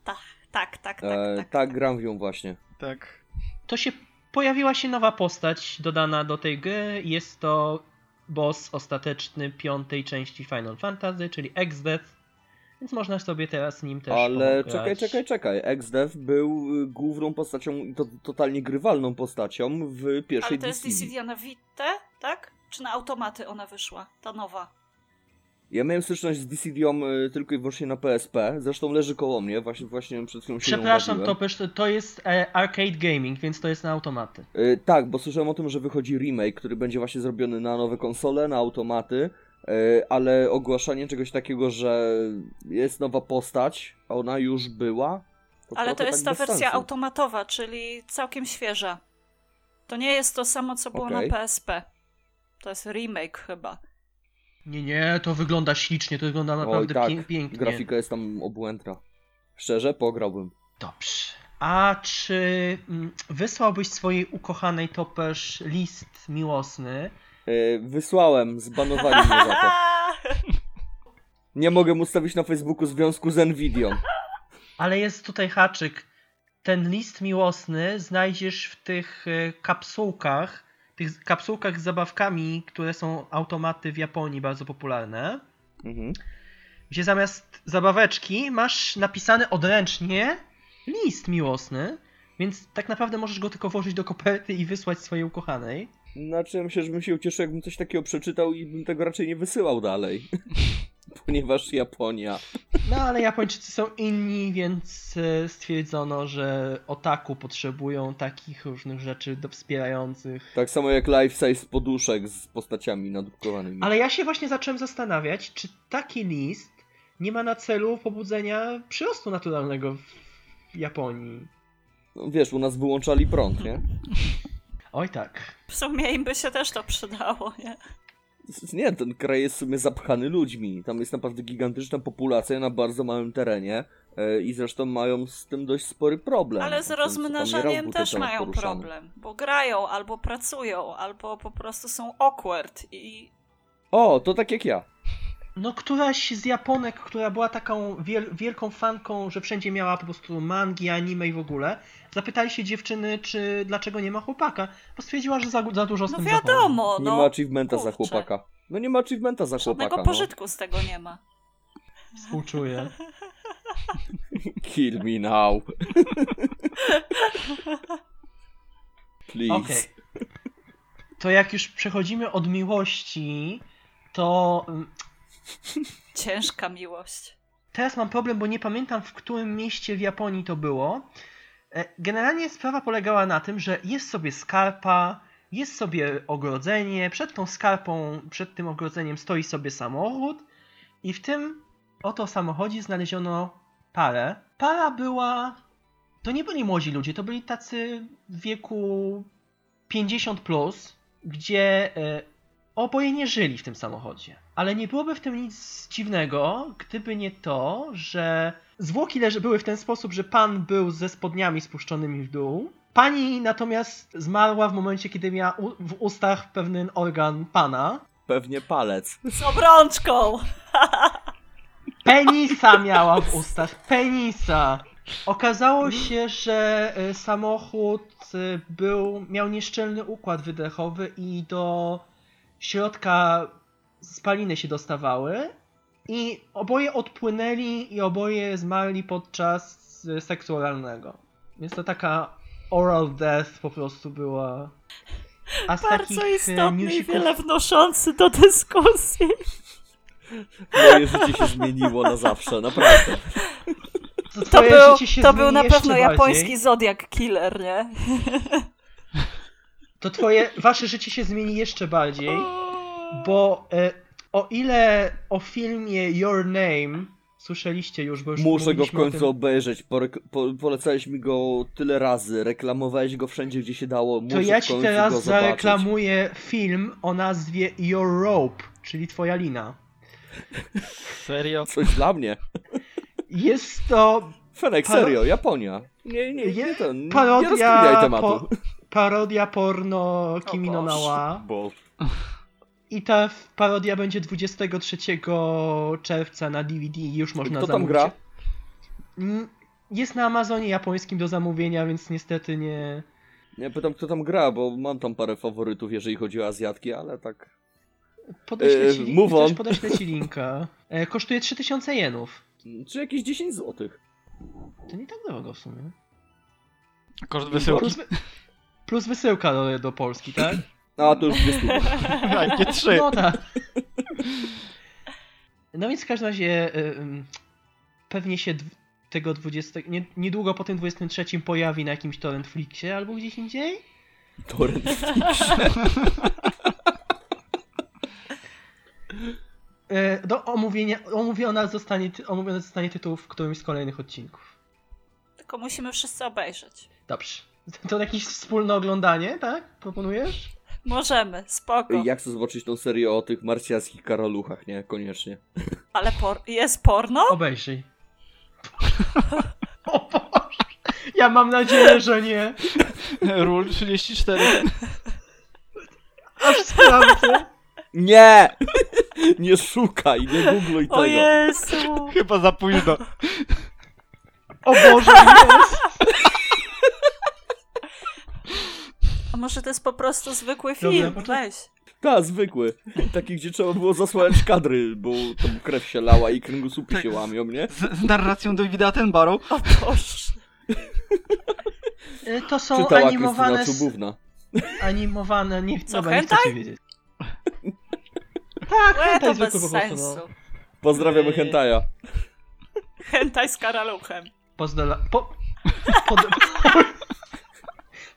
Tak, tak, tak, tak. E, tak, tak, gram w nią właśnie. Tak. To się pojawiła się nowa postać dodana do tej gry. Jest to boss ostateczny piątej części Final Fantasy, czyli Exdeath. Więc można sobie teraz nim też Ale pograć. czekaj, czekaj, czekaj. Exdev był y, główną postacią i to totalnie grywalną postacią w pierwszej Ale to jest Dissidia. Dissidia na Vita, tak? Czy na automaty ona wyszła? Ta nowa. Ja miałem styczność z Dissidią y, tylko i wyłącznie na PSP. Zresztą leży koło mnie, właśnie, właśnie przed chwilą się Przepraszam. Topesz, to, to jest e, arcade gaming, więc to jest na automaty. Y, tak, bo słyszałem o tym, że wychodzi remake, który będzie właśnie zrobiony na nowe konsole, na automaty, y, ale ogłaszanie czegoś takiego, że jest nowa postać, a ona już była. To Ale to jest tak ta bez wersja sensu. automatowa, czyli całkiem świeża. To nie jest to samo, co było Okej. na PSP. To jest remake chyba. Nie, nie, to wygląda ślicznie, to wygląda naprawdę tak, pię- pięknie. Grafika jest tam obłędna. Szczerze, pograłbym. Dobrze. A czy mm, wysłałbyś swojej ukochanej Topesz list miłosny? Y, wysłałem, zbanowali mnie za to. Nie mogę ustawić na Facebooku związku z Nvidią. Ale jest tutaj haczyk. Ten list miłosny znajdziesz w tych e, kapsułkach, tych kapsułkach z zabawkami, które są automaty w Japonii bardzo popularne, Mhm. gdzie zamiast zabaweczki masz napisany odręcznie list miłosny, więc tak naprawdę możesz go tylko włożyć do koperty i wysłać swojej ukochanej. Znaczy, ja myślę, że bym się ucieszył, jakbym coś takiego przeczytał i bym tego raczej nie wysyłał dalej. Ponieważ Japonia. No ale Japończycy są inni, więc e, stwierdzono, że otaku potrzebują takich różnych rzeczy do wspierających. Tak samo jak life size poduszek z postaciami nadrukowanymi. Ale ja się właśnie zacząłem zastanawiać, czy taki list nie ma na celu pobudzenia przyrostu naturalnego w Japonii. No, wiesz, u nas wyłączali prąd, nie? Oj tak. W sumie im by się też to przydało, nie? Nie, ten kraj jest w sumie zapchany ludźmi. Tam jest naprawdę gigantyczna populacja na bardzo małym terenie. e, I zresztą mają z tym dość spory problem. Ale z tym, rozmnażaniem ten też mają problem, bo grają albo pracują, albo po prostu są awkward i O, to tak jak ja. No któraś z Japonek, która była taką wiel- wielką fanką, że wszędzie miała po prostu mangi, anime i w ogóle, zapytali się dziewczyny, czy dlaczego nie ma chłopaka, bo stwierdziła, że za, za dużo z no tym wiadomo, Nie no. ma achievementa za kurczę. chłopaka. No nie ma achievementa za Żadnego chłopaka. No. pożytku z tego nie ma. Współczuję. Kill me now. Please. Okej. To jak już przechodzimy od miłości, to mm, Ciężka miłość. teraz mam problem, bo nie pamiętam w którym mieście w Japonii to było. E, Generalnie sprawa polegała na tym, że jest sobie skarpa, jest sobie ogrodzenie, przed tą skarpą, przed tym ogrodzeniem stoi sobie samochód i w tym oto samochodzie znaleziono parę. Para była... To nie byli młodzi ludzie, to byli tacy w wieku 50+, plus, gdzie e, oboje nie żyli w tym samochodzie. Ale nie byłoby w tym nic dziwnego, gdyby nie to, że zwłoki leży, były w ten sposób, że pan był ze spodniami spuszczonymi w dół. Pani natomiast zmarła w momencie, kiedy miała u- w ustach pewien organ pana. Pewnie palec. Z obrączką! Penisa miała w ustach, penisa. Okazało się, że y, samochód y, był, miał nieszczelny układ wydechowy i do środka spaliny się dostawały. I oboje odpłynęli i oboje zmarli podczas y, seksu oralnego. Więc to taka oral death po prostu była. A z Bardzo y, istotny i wiele wnoszący do dyskusji. Moje życie się zmieniło na zawsze, naprawdę. to, To był, to był na pewno bardziej. japoński Zodiac Killer, nie? To twoje, wasze życie się zmieni jeszcze bardziej, bo e, o ile o filmie Your Name słyszeliście już, bo już Muszę go w końcu tym. obejrzeć. Porek- po, polecałeś mi go tyle razy, reklamowałeś go wszędzie, gdzie się dało. Muszę To ja ci teraz zareklamuję film o nazwie Your Rope, czyli Twoja lina. Serio? Coś dla mnie. Jest to Fenek, serio, Japonia. Nie, nie, nie ten, nie parodia, rozkminiaj tematu. po, parodia porno Kimi no. Nawa. Bo I ta parodia będzie 23 czerwca na DVD i już można Kto tam zamówić. gra? Mm, Jest na Amazonie japońskim do zamówienia, więc niestety nie... Nie pytam, kto tam gra, bo mam tam parę faworytów, jeżeli chodzi o Azjatki, ale tak. Podeślę Eee, ci, link, move chcesz, on. podeślę ci linka. E, kosztuje 3000 jenów. Czy jakieś 10 złotych. To nie tak drogo w sumie. Koszt wysyłki. Plus, wy... Plus wysyłka do, do Polski, tak? A, to już dwie stówy. Jakie trzy. No tak. No więc w każdym razie y, ym, pewnie się dw- tego 20, nie, niedługo po tym 23 pojawi na jakimś torrentflixie albo gdzieś indziej. Torrent. E, Do omówienia, omówiona zostanie, ty- omówiony zostanie tytuł w którymś z kolejnych odcinków. Tylko musimy wszyscy obejrzeć. Dobrze. To jakieś wspólne oglądanie, tak? Proponujesz? Możemy, spoko. Ja chcę zobaczyć tą serię o tych marsjańskich karoluchach, nie? Koniecznie. Ale por jest porno? Obejrzyj. O Boże. Ja mam nadzieję, że nie. Rule 34. Aż sprawdzę. Nie! Nie szukaj, nie googluj O tego. Jezu! Chyba za późno. O Boże, jest. A może to jest po prostu zwykły Dobra, film? poczekaj. Weź. Tak, zwykły. Taki, gdzie trzeba było zasłaniać kadry, bo tam krew się lała i kręgosłupy się łamią, nie? Z, z narracją Davida Attenborough. O Boże. E, To są Czytała animowane, Krystyna Czubówna. animowane, nie, Co, dobra, nie chcecie wiedzieć. Tak, hentai to bez po prostu, sensu. no. Pozdrawiamy Eee. Hentaja. Hentai z karaluchem. Pozdro dla... Po... Pod...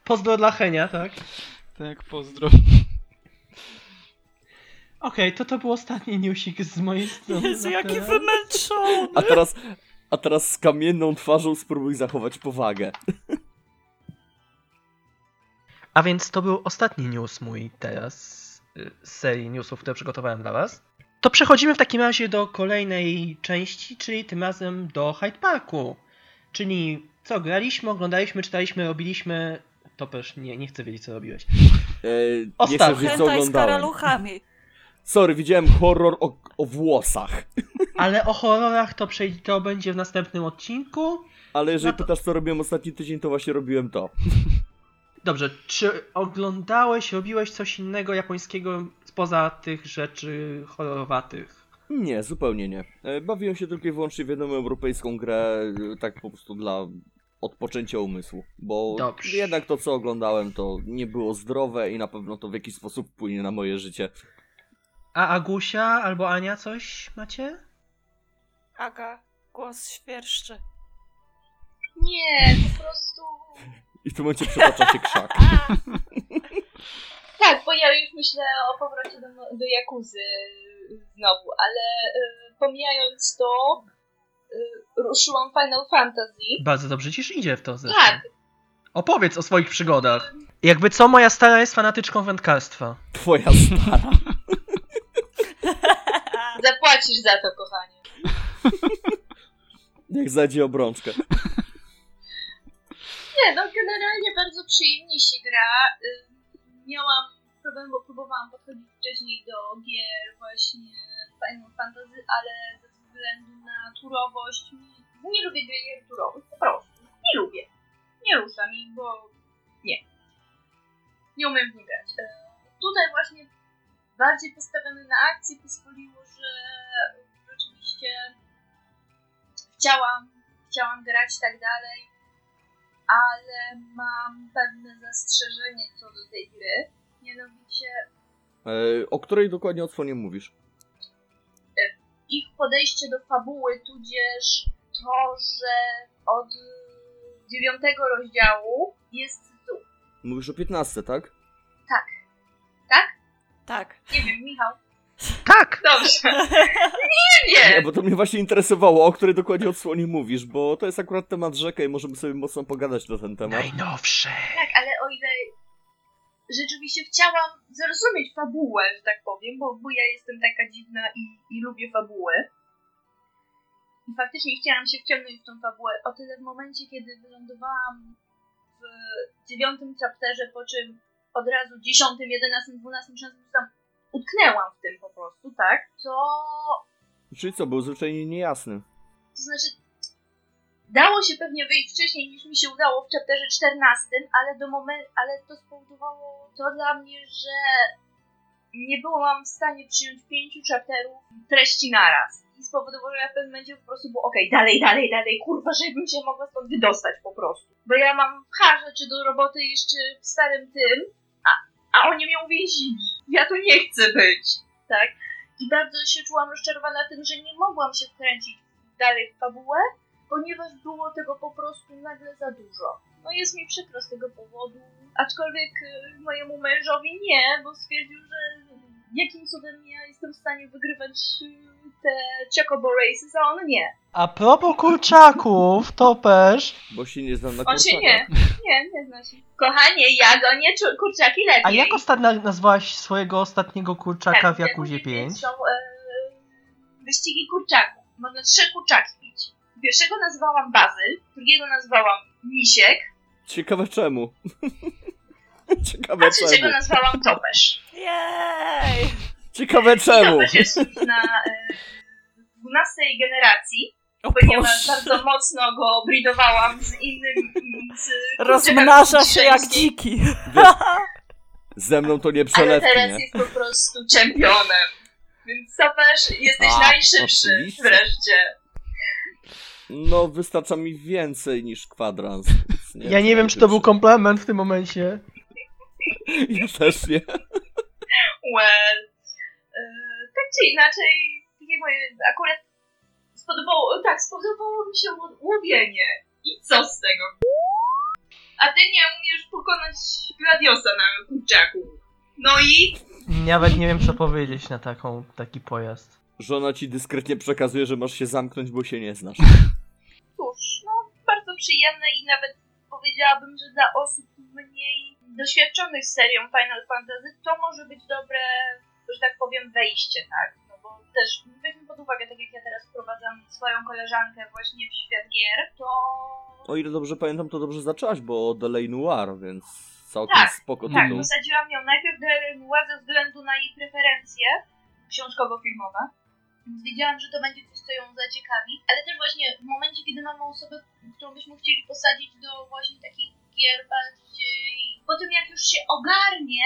Pozdro dla Henia, tak? Tak, pozdro. Okej, to to był ostatni newsik z mojej strony. Jezu, na jaki teraz. wymęczony. A teraz, a teraz z kamienną twarzą spróbuj zachować powagę. A więc to był ostatni news mój teraz y, z serii newsów, które przygotowałem dla was. To przechodzimy w takim razie do kolejnej części, czyli tym razem do Hyde Parku. Czyli co, graliśmy, oglądaliśmy, czytaliśmy, robiliśmy... To też nie, nie chcę wiedzieć, co robiłeś. Eee, nie chcę wiedzieć, co Hentai z oglądałem. karaluchami. Sorry, widziałem horror o, o włosach. Ale o horrorach to, przejdzie, to będzie w następnym odcinku. Ale jeżeli No to- pytasz, co robiłem ostatni tydzień, to właśnie robiłem to. Dobrze, czy oglądałeś, robiłeś coś innego japońskiego spoza tych rzeczy horrorowatych? Nie, zupełnie nie. E, Bawiłem się tylko i wyłącznie w jedną europejską grę, e, tak po prostu dla odpoczęcia umysłu. Bo Dobrze. jednak to, co oglądałem, to nie było zdrowe i na pewno to w jakiś sposób wpłynie na moje życie. A Agusia albo Ania coś macie? Aga, głos świerszczy. Nie, po prostu... I w tym momencie przetacza się krzak. Tak, bo ja już myślę o powrocie do, do Jakuzy znowu, ale y, pomijając to, ruszyłam Final Fantasy. Bardzo dobrze ci idzie w to zresztą. Tak, Opowiedz o swoich przygodach. Jakby co, moja stara jest fanatyczką wędkarstwa. Twoja stara. zapłacisz za to, kochanie. Niech zajdzie obrączkę. Nie, no generalnie bardzo przyjemnie się gra. Y, Miałam problem, bo próbowałam podchodzić wcześniej do gier właśnie Final Fantasy, ale względu na turowość nie lubię gier turowych, po prostu. Nie lubię. Nie rusza mi, bo nie. Nie umiem w nie grać. Y, Tutaj właśnie bardziej postawione na akcję pozwoliło, że rzeczywiście chciałam, chciałam grać tak dalej ale mam pewne zastrzeżenie co do tej gry. Mianowicie E, o której dokładnie odsłonie mówisz? Ich podejście do fabuły, tudzież to, że od dziewiątego rozdziału jest tu. Mówisz o 15, tak? Tak. Nie wiem, Michał. Tak, Tak! Dobrze. Nie Nie, wiem. bo to mnie właśnie interesowało, o której dokładnie odsłonie mówisz, bo to jest akurat temat rzeka i możemy sobie mocno pogadać na ten temat. Najnowsze. Tak, ale o ile rzeczywiście chciałam zrozumieć fabułę, że tak powiem, bo, bo ja jestem taka dziwna i, i lubię fabułę. I faktycznie chciałam się wciągnąć w tą fabułę. O tyle w momencie, kiedy wylądowałam w dziewiątym chapterze, po czym od razu dziesiątym, jedenastym, dwunastym, trzynastym tam utknęłam w tym po prostu, tak? To Czyli co, był zwyczajnie niejasny. to znaczy, dało się pewnie wyjść wcześniej niż mi się udało w chapterze 14, ale do momentu, ale to spowodowało to dla mnie, że nie byłam w stanie przyjąć pięciu chapterów treści naraz. I spowodowało, że ja w pewnym momencie po prostu było okej, dalej, dalej, dalej, kurwa, żebym się mogła stąd wydostać po prostu. Bo ja mam parę rzeczy do roboty jeszcze w starym tym, a, a oni mnie uwięzili. Ja tu nie chcę być, tak? I bardzo się czułam rozczarowana tym, że nie mogłam się wkręcić dalej w fabułę, ponieważ było tego po prostu nagle za dużo. No jest mi przykro z tego powodu, aczkolwiek y, mojemu mężowi nie, bo stwierdził, że jakim cudem ja jestem w stanie wygrywać y, te Chocobo Races, a on nie. A propos kurczaków, topesz. Bo się nie znam na On się kurczakach. nie. Nie, nie zna się. Kochanie, ja gonię czu- kurczaki lepiej. A jak ostatnio nazwałaś swojego ostatniego kurczaka Tak, w Jakuzie 5? Są e, wyścigi kurczaków. Można trzy kurczaki. Pierwszego nazwałam Bazyl, drugiego nazwałam Misiek, Ciekawe czemu. Ciekawe a trzeciego czemu. nazwałam Topesz. Jej! Ciekawe czemu. Topesz jest na e, 12 generacji, O ponieważ Boże. bardzo mocno go breedowałam z innym... Z Rozmnaża się jak dziki. Wiesz, ze mną to nie Ale przelewki, teraz nie? jest po prostu czempionem. Więc Topesz, jesteś A, najszybszy oczywiście. wreszcie. No, wystarcza mi więcej niż kwadrans. więc Ja nie wiem, czy to był komplement w tym momencie. Ja też nie. Well, e, tak czy inaczej, takie moje, akurat spodobało, tak, spodobało mi się ło- łowienie. I co z tego? A ty nie umiesz pokonać Gladiosa na kurczaku. No i? Nawet nie wiem, co powiedzieć na taką, taki pojazd. Żona ci dyskretnie przekazuje, że masz się zamknąć, bo się nie znasz. Cóż, no bardzo przyjemne i nawet powiedziałabym, że dla osób mniej doświadczonych serią Final Fantasy to może być dobre, że tak powiem, wejście, tak? No bo też weźmy pod uwagę, tak jak ja teraz wprowadzam swoją koleżankę właśnie w świat gier, to O ile dobrze pamiętam, to dobrze zaczęłaś, bo Delay Noir, więc całkiem Tak, spoko tak, tytuł. posadziłam ją najpierw do Elenua ze względu na jej preferencje książkowo-filmowe. Więc wiedziałam, że to będzie coś, co ją zaciekawi, ale też właśnie w momencie, kiedy mamy osobę, którą byśmy chcieli posadzić do właśnie takich gier bardziej... Po tym jak już się ogarnie,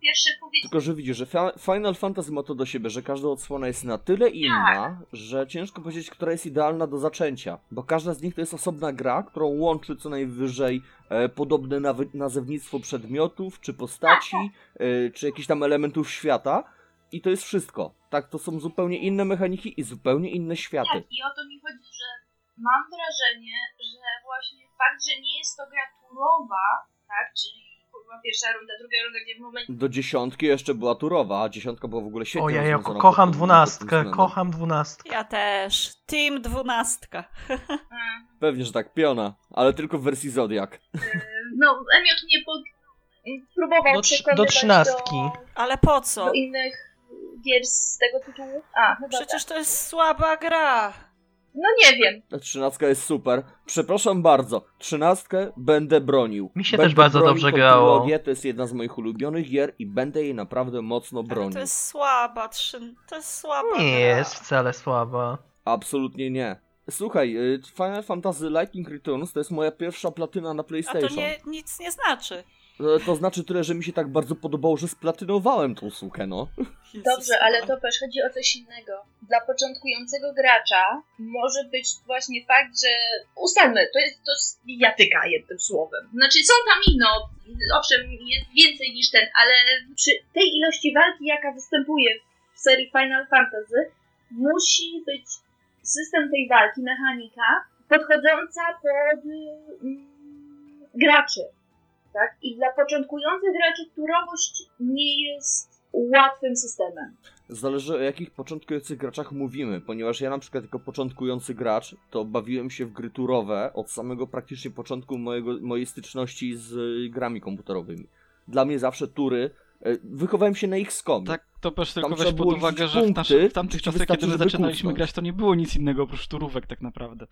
pierwsze powiedzmy... Tylko, że widzisz, że Final Fantasy ma to do siebie, że każda odsłona jest na tyle inna, że ciężko powiedzieć, która jest idealna do zaczęcia. Bo każda z nich to jest osobna gra, którą łączy co najwyżej e, podobne nawy- nazewnictwo przedmiotów, czy postaci, e, czy jakichś tam elementów świata. I to jest wszystko. Tak, to są zupełnie inne mechaniki i zupełnie inne światy. Tak, i o to mi chodzi, że mam wrażenie, że właśnie fakt, że nie jest to gra turowa, tak, czyli kurwa pierwsza runda, druga runda, gdzie w momencie... Do dziesiątki jeszcze była turowa, a dziesiątka była w ogóle świetnie O ja kocham dwunastkę, kocham dwunastkę. Ja też. Team dwunastka. Pewnie, że tak, piona, ale tylko w wersji Zodiak. no, Emiot mnie pod... próbował Do do trzynastki. Do, Ale po co? do innych gier z tego tytułu. A, chyba Przecież tak. to jest słaba gra. No nie wiem. Ta trzynastka jest super. Przepraszam bardzo, trzynastkę będę bronił. Mi się będę też bardzo dobrze grało. To jest jedna z moich ulubionych gier i będę jej naprawdę mocno Ale bronił. to jest słaba. Trzy... To jest słaba Nie gra. jest wcale słaba. Absolutnie nie. Słuchaj, y, Final Fantasy Lightning Returns to jest moja pierwsza platyna na A PlayStation. to nie, nic nie znaczy. E, To znaczy tyle, że mi się tak bardzo podobało, że splatynowałem tą sukę, no. Dobrze, ale to też chodzi o coś innego. Dla początkującego gracza może być właśnie fakt, że ustalmy, to jest, to jest bijatyka jednym słowem. Znaczy są tam inne, op- owszem, jest więcej niż ten, ale przy tej ilości walki, jaka występuje w serii Final Fantasy, musi być system tej walki, mechanika, podchodząca pod mm, graczy. Tak? I dla początkujących graczy turowość nie jest łatwym systemem. Zależy o jakich początkujących graczach mówimy, ponieważ ja na przykład jako początkujący gracz to bawiłem się w gry turowe od samego praktycznie początku mojego, mojej styczności z grami komputerowymi. Dla mnie zawsze tury, y, wychowałem się na XCOM. Tak, to też tylko weź pod uwagę, że w, w tamtych czasach, kiedy my zaczynaliśmy grać, to nie było nic innego oprócz turówek tak naprawdę.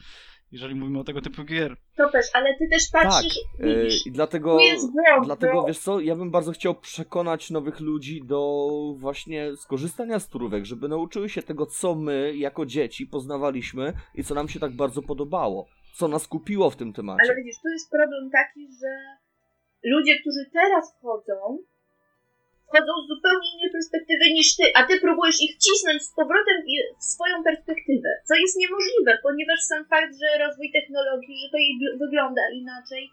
Jeżeli mówimy o tego typu gier. To też, ale ty też patrzysz, Y, widzisz, I dlatego, błąd, dlatego bo wiesz co, ja bym bardzo chciał przekonać nowych ludzi do właśnie skorzystania z turówek, żeby nauczyły się tego, co my jako dzieci poznawaliśmy i co nam się tak bardzo podobało. Co nas kupiło w tym temacie. Ale widzisz, tu jest problem taki, że ludzie, którzy teraz wchodzą, wchodzą z zupełnie innej perspektywy niż ty, a ty próbujesz ich wcisnąć z powrotem w swoją perspektywę, co jest niemożliwe, ponieważ sam fakt, że rozwój technologii, że to jej gl- wygląda inaczej.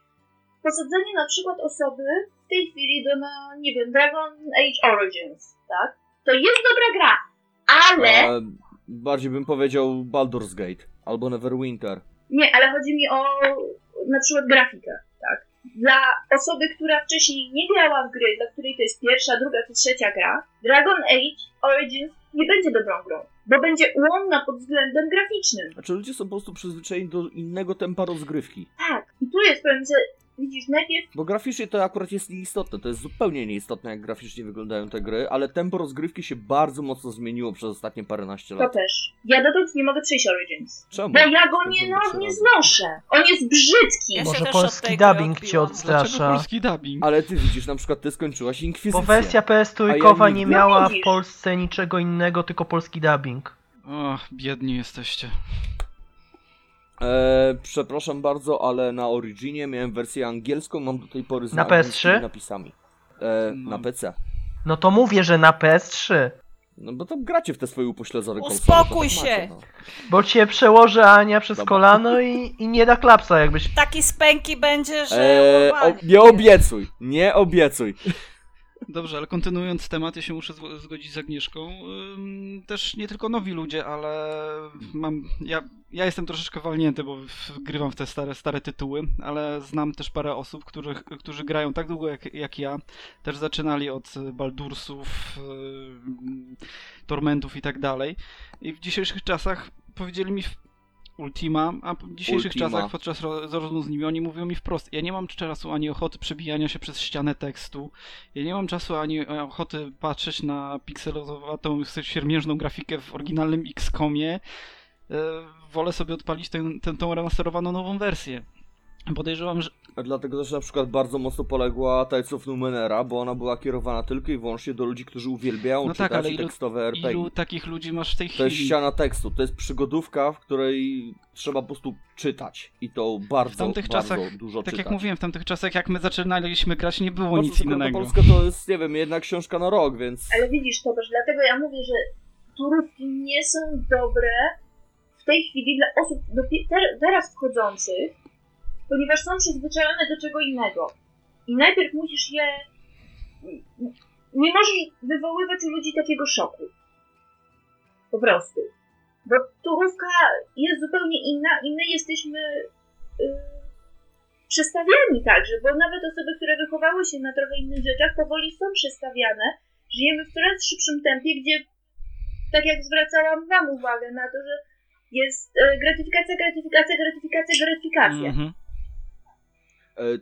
Posadzenie na przykład osoby w tej chwili do, na, nie wiem, Dragon Age Origins, tak? To jest dobra gra, ale... E, bardziej bym powiedział Baldur's Gate albo Neverwinter. Nie, ale chodzi mi o na przykład grafikę? Dla osoby, która wcześniej nie grała w gry, dla której to jest pierwsza, druga czy trzecia gra, Dragon Age Origins nie będzie dobrą grą, bo będzie ułomna pod względem graficznym. Znaczy ludzie są po prostu przyzwyczajeni do innego tempa rozgrywki. Tak, i tu jest że widzisz, najpierw Bo graficznie to akurat jest nieistotne, to jest zupełnie nieistotne jak graficznie wyglądają te gry, ale tempo rozgrywki się bardzo mocno zmieniło przez ostatnie paręnaście to lat. też. Ja dotąd nie mogę przejść Origins. Czemu? Bo ja go nie, no, nie znoszę. On jest brzydki. Ja się Może też polski od tej gry dubbing cię odbiłam. odstrasza. Polski dubbing? Ale ty widzisz, na przykład ty skończyłaś Inkwizycję. Bo wersja PS A trójkowa ja nie nigdy. miała No w widzisz. Polsce niczego innego, tylko polski dubbing. Och, biedni jesteście. E, przepraszam bardzo, ale na Originie miałem wersję angielską, mam do tej pory z Na angielskimi PS3? napisami. E, No. Na PC. No to mówię, że na PS3. No bo tam gracie w te swoje upośledzone konsole. Uspokój tak się. Macie, no. Bo cię przełoży Ania przez Dobra. kolano i, i nie da klapsa, jakbyś. Taki spęki będzie, że... e, o, nie obiecuj, nie obiecuj. Dobrze, ale kontynuując temat, ja się muszę zgo- zgodzić z Agnieszką. Też nie tylko nowi ludzie, ale mam. Ja, ja jestem troszeczkę walnięty, bo wgrywam w te stare, stare tytuły, ale znam też parę osób, których, którzy grają tak długo jak, jak ja. Też zaczynali od Baldursów, Tormentów i tak dalej. I w dzisiejszych czasach powiedzieli mi. Ultima, a w dzisiejszych Ultima. czasach podczas ro- rozmów z nimi oni mówią mi wprost, ja nie mam czasu ani ochoty przebijania się przez ścianę tekstu, ja nie mam czasu ani ochoty patrzeć na pikselowatą, siermiężną grafikę w oryginalnym XCOMie. E, Wolę sobie odpalić tę, tę, tą remasterowaną nową wersję. Podejrzewam, że Dlatego też na przykład bardzo mocno poległa of Numenera, bo ona była kierowana tylko i wyłącznie do ludzi, którzy uwielbiają No tak, czytać ale ilu- tekstowe RPG. ilu takich ludzi masz w tej To jest chwili. ściana tekstu, to jest przygodówka, w której trzeba po prostu czytać. I to bardzo, W tamtych bardzo czasach, dużo Tak czytać. jak mówiłem, w tamtych czasach, jak my zaczynaliśmy grać, nie było Po nic innego. To Polska to jest, nie wiem, jedna książka na rok, więc... Ale widzisz, to też dlatego ja mówię, że turówki nie są dobre w tej chwili dla osób teraz wchodzących, ponieważ są przyzwyczajone do czego innego. I najpierw musisz je. Nie możesz wywoływać u ludzi takiego szoku. Po prostu. Bo turówka jest zupełnie inna i my jesteśmy yy, przestawiani także, bo nawet osoby, które wychowały się na trochę innych rzeczach, powoli są przestawiane żyjemy w coraz szybszym tempie, gdzie, tak jak zwracałam Wam uwagę na to, że jest e, gratyfikacja, gratyfikacja, gratyfikacja, gratyfikacja. Mhm. E,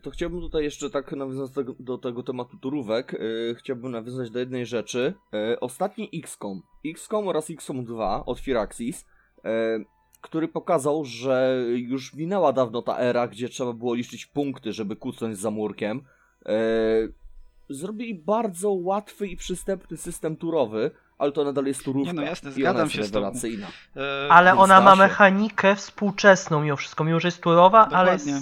To chciałbym tutaj jeszcze tak nawiązać do tego, do tego tematu turówek. E, Chciałbym nawiązać do jednej rzeczy. E, Ostatni XCOM, XCOM oraz XCOM 2 od Firaxis, e, który pokazał, że już minęła dawno ta era, gdzie trzeba było liczyć punkty, żeby kucnąć za murkiem. E, Zrobili bardzo łatwy i przystępny system turowy, ale to nadal jest turówka. Nie no, jasne, zgadzam jest się z tobą. E, Ale więc ona ma się. mechanikę współczesną mimo wszystko, mimo że jest turowa, ale Dokładnie.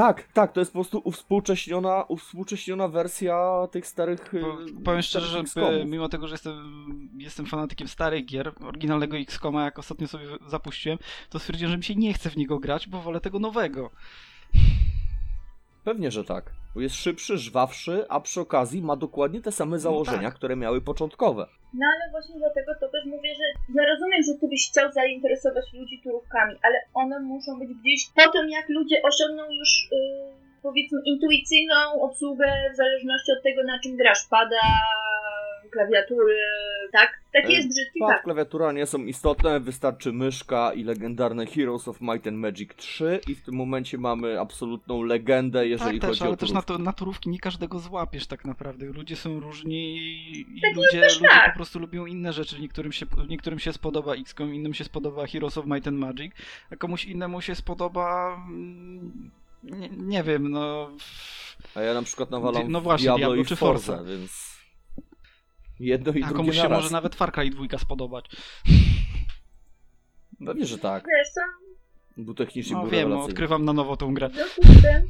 Tak, tak, to jest po prostu uwspółcześniona, uwspółcześniona wersja tych starych. E, powiem szczerze, że mimo tego, że jestem, jestem fanatykiem starych gier, oryginalnego XCOMa, jak ostatnio sobie zapuściłem, to stwierdziłem, że mi się nie chce w niego grać, bo wolę tego nowego. Pewnie, że tak. Bo jest szybszy, żwawszy, a przy okazji ma dokładnie te same założenia, tak. które miały początkowe. No ale właśnie dlatego to też mówię, że ja rozumiem, że Ty byś chciał zainteresować ludzi turówkami, ale one muszą być gdzieś po tym, jak ludzie osiągną już yy, powiedzmy intuicyjną obsługę w zależności od tego, na czym grasz. Pada, klawiatury, tak? Taki E, jest brzydki Pad, fakt. klawiatura nie są istotne, wystarczy myszka i legendarne Heroes of Might and Magic 3 i w tym momencie mamy absolutną legendę, jeżeli tak chodzi też, ale o też na, to, na turówki nie każdego złapiesz tak naprawdę. Ludzie są różni i, Tak, ludzie, ludzie tak. po prostu lubią inne rzeczy. Niektórym się, niektórym się spodoba XCOM, innym się spodoba Heroes of Might and Magic, a komuś innemu się spodoba... mm, Nie, nie wiem, no... A ja na przykład nawalam No właśnie, Diablo, Diablo i czy Forza, Forza. więc jedno i A drugie komuś się naraz. może nawet Far Cry 2 spodobać. Pewnie, że tak. Wiesz co, Był technicznie No był wiem, rewelacyjny. odkrywam na nowo tą grę. w związku z tym,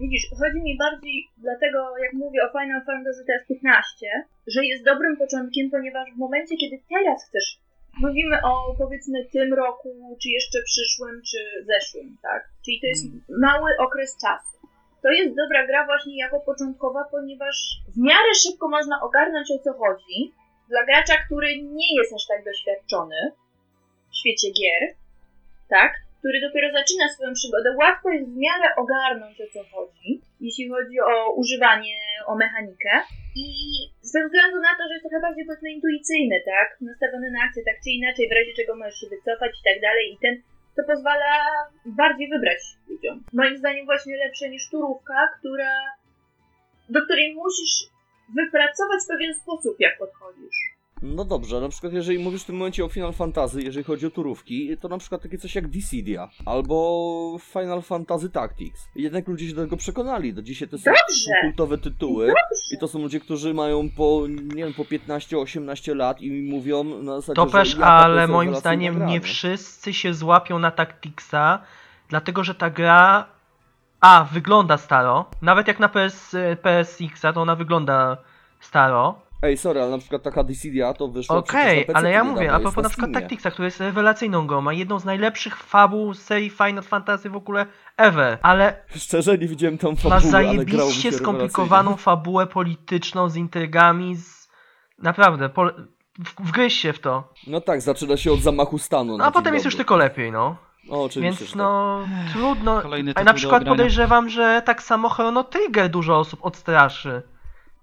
widzisz, chodzi mi bardziej dlatego, jak mówię o Final Fantasy teraz 15, że jest dobrym początkiem, ponieważ w momencie, kiedy teraz chcesz, mówimy o powiedzmy tym roku, czy jeszcze przyszłym, czy zeszłym, tak? Czyli to jest mały okres czasu. To jest dobra gra właśnie jako początkowa, ponieważ w miarę szybko można ogarnąć o co chodzi. Dla gracza, który nie jest aż tak doświadczony w świecie gier, tak? który dopiero zaczyna swoją przygodę, łatwo jest w miarę ogarnąć o co chodzi, jeśli chodzi o używanie, o mechanikę. I ze względu na to, że jest trochę bardziej powiedzmy intuicyjny, tak? Nastawiony na akcję tak czy inaczej, w razie czego możesz się wycofać i tak dalej, i ten, to pozwala bardziej wybrać ludziom. Moim zdaniem właśnie lepsze niż turówka, która, do której musisz wypracować pewien sposób, jak podchodzisz. No dobrze, na przykład jeżeli mówisz w tym momencie o Final Fantasy, jeżeli chodzi o turówki, to na przykład takie coś jak Dissidia albo Final Fantasy Tactics. Jednak ludzie się do tego przekonali, do dzisiaj to są Dobrze. kultowe tytuły i to są ludzie, którzy mają po, nie wiem, po 15-18 lat i mówią na zasadzie, To że ale moim zdaniem nie wszyscy się złapią na Tacticsa, dlatego że ta gra A wygląda staro, nawet jak na PS, PSX-a to ona wygląda staro. Ej, sorry, ale na przykład taka Dissidia to wyszła Okej, na ale ja mówię, a propos na przykład. Tacticsa, który jest rewelacyjną grą, ma jedną z najlepszych fabuł z serii Final Fantasy w ogóle ever, ale Szczerze nie widziałem tam ma fabuły, mi zajebiście się skomplikowaną fabułę polityczną z intrygami, z... naprawdę, pol... wgryź się w to. No tak, zaczyna się od zamachu stanu. No a potem jest już tylko lepiej, no. O, oczywiście, Więc że no, trudno. Kolejny A na przykład podejrzewam, że tak samo Chrono Trigger dużo osób odstraszy.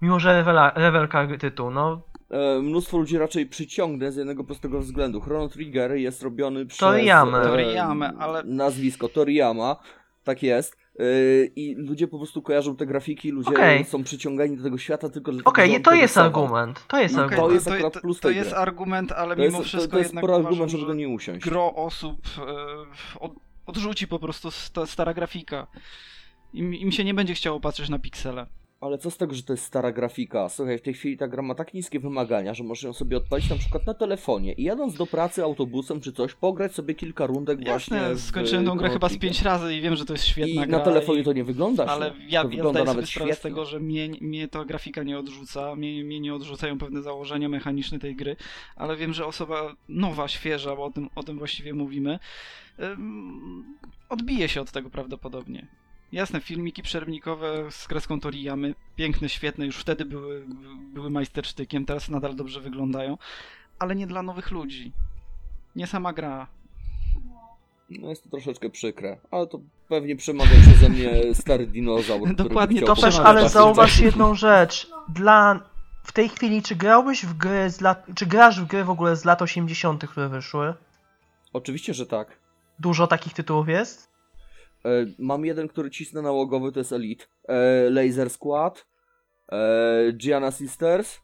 Mimo, że rewela, rewelka tytuł, no. E, mnóstwo ludzi raczej przyciągnę z jednego prostego względu. Chrono Trigger jest robiony przez... Toriyamę. Toriyamę, ale- Nazwisko Toriyama, tak jest. E, I ludzie po prostu kojarzą te grafiki, ludzie Okej. są przyciągani do tego świata tylko dlatego, Okej, to to jest rysował. argument. To jest No, Okej, argument. to jest akurat to, plus to tej jest argument, ale To mimo jest, wszystko to, to jest jednak sporo uważam, argument, żeby że do nie usiąść. gro osób e, od, odrzuci po prostu sta, stara grafika. Im, Im się nie będzie chciało patrzeć na piksele. Ale co z tego, że to jest stara grafika? Słuchaj, w tej chwili ta gra ma tak niskie wymagania, że możesz ją sobie odpalić na przykład na telefonie i jadąc do pracy autobusem czy coś, pograć sobie kilka rundek właśnie Jasne, skończyłem tą grę chyba z pięć razy i wiem, że to jest świetna I gra. na telefonie i... to nie wygląda. Ale ja, to ja wygląda zdaję sobie nawet z świetnie. tego, że mnie, mnie ta grafika nie odrzuca, mnie, mnie nie odrzucają pewne założenia mechaniczne tej gry, ale wiem, że osoba nowa, świeża, bo o tym, o tym właściwie mówimy, odbije się od tego prawdopodobnie. Jasne, filmiki przerwnikowe z kreską Toriyamy, piękne, świetne, już wtedy były, były majstersztykiem, teraz nadal dobrze wyglądają, ale nie dla nowych ludzi. Nie sama gra. No jest to troszeczkę przykre, ale to pewnie przemawiał przeze mnie stary dinozaur, Dokładnie To też, ale zauważ jedną rzecz. Dla. W tej chwili, czy grałeś w gry z lat. Czy grasz w gry w ogóle z lat 80., które wyszły? Oczywiście, że tak. Dużo takich tytułów jest? E, mam jeden, który cisnę nałogowy, to jest Elite. E, Laser Squad, e, Gianna Sisters.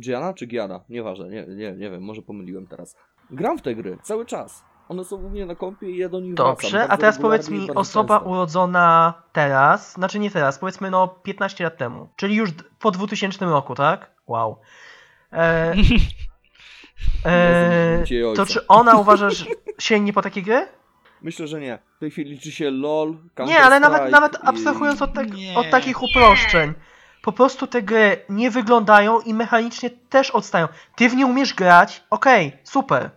Gianna czy Gianna? Nieważne, nie, nie, nie wiem, może pomyliłem teraz. Gram w te gry cały czas. One są u mnie na kompie i ja do nich wracam. Dobrze, a bardzo teraz powiedz mi, osoba często. urodzona teraz, znaczy nie teraz, powiedzmy no 15 lat temu, czyli już po 2000 roku, tak? Wow. E, e, to czy ona uważa, że sięgnie po takie gry? Myślę, że nie. W tej chwili liczy się LOL, Nie, ale nawet, nawet i- abstrahując od, tak, Nie. od takich uproszczeń. Po prostu te gry nie wyglądają i mechanicznie też odstają. Ty w nie umiesz grać, okej, super.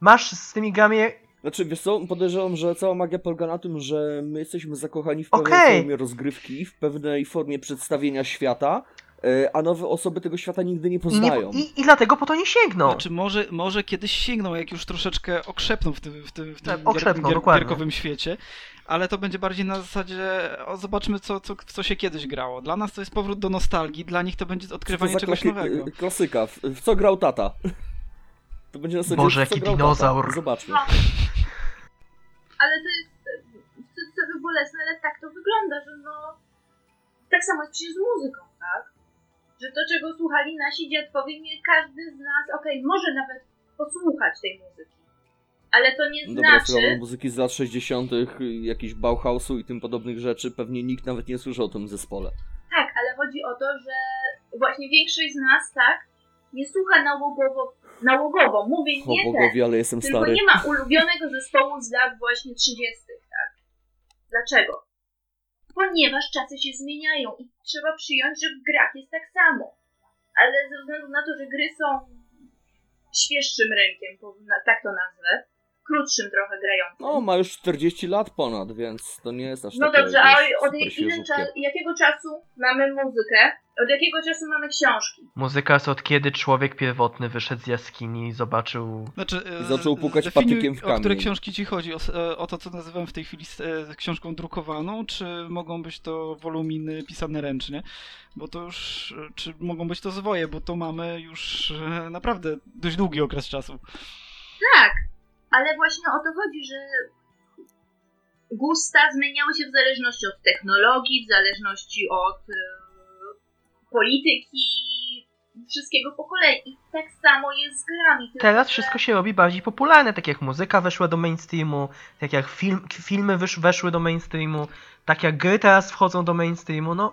Masz z tymi grami Znaczy, wiesz co, podejrzewam, że cała magia polega na tym, że my jesteśmy zakochani w pewnej Okej. formie rozgrywki, w pewnej formie przedstawienia świata a nowe osoby tego świata nigdy nie I, nie, poznają. i, I dlatego po to nie sięgną. Znaczy może, może kiedyś sięgną, jak już troszeczkę okrzepną w tym, w tym, w tym Tak, okrzepną, gier, dokładnie. gierkowym świecie, ale to będzie bardziej na zasadzie, o, zobaczmy co, co, w co się kiedyś grało. Dla nas to jest powrót do nostalgii, dla nich to będzie to odkrywanie za czegoś klaki- nowego. e, klasyka. W, w co grał tata? To będzie na zasadzie, Boże, jaki dinozaur. Tata? Zobaczmy. Ale to jest e, w cudzysłowie bolesne, ale tak to wygląda, że no... Tak samo jest przecież z muzyką, tak? Że to, czego słuchali nasi dziadkowie, nie każdy z nas, okej, może nawet posłuchać tej muzyki. Ale to nie No Dobra, znaczy... słuchamy muzyki z lat 60., y, jakiś Bauhausu i tym podobnych rzeczy. Pewnie nikt nawet nie słyszał o tym zespole. Tak, ale chodzi o to, że właśnie większość z nas, tak, nie słucha nałogowo, nałogowo, mówię O nie ten, bogowie, ale jestem tylko stary. nie ma ulubionego zespołu z lat właśnie 30., tak. Dlaczego? Ponieważ czasy się zmieniają i trzeba przyjąć, że w grach jest tak samo. Ale ze względu na to, że gry są świeższym na- tak to nazwę, krótszym trochę grającym. No, ma już 40 lat ponad, więc to nie jest aż No dobrze, a od jakiego czasu mamy muzykę? Od jakiego czasu mamy książki? Muzyka jest od kiedy człowiek pierwotny wyszedł z jaskini i zobaczył... Znaczy, I zaczął e, pukać zdefiniuj, patykiem w O które kamień. książki ci chodzi? O, e, o to, co nazywam w tej chwili e, książką drukowaną, czy mogą być to woluminy pisane ręcznie? Bo to już, e, czy mogą być to zwoje, bo to mamy już e, naprawdę dość długi okres czasu. Tak, ale właśnie o to chodzi, że gusta zmieniały się w zależności od technologii, w zależności od e, polityki, wszystkiego po kolei. I tak samo jest z grami. Teraz że- wszystko się robi bardziej popularne, tak jak muzyka weszła do mainstreamu, tak jak film, filmy wysz, weszły do mainstreamu, tak jak gry teraz wchodzą do mainstreamu, no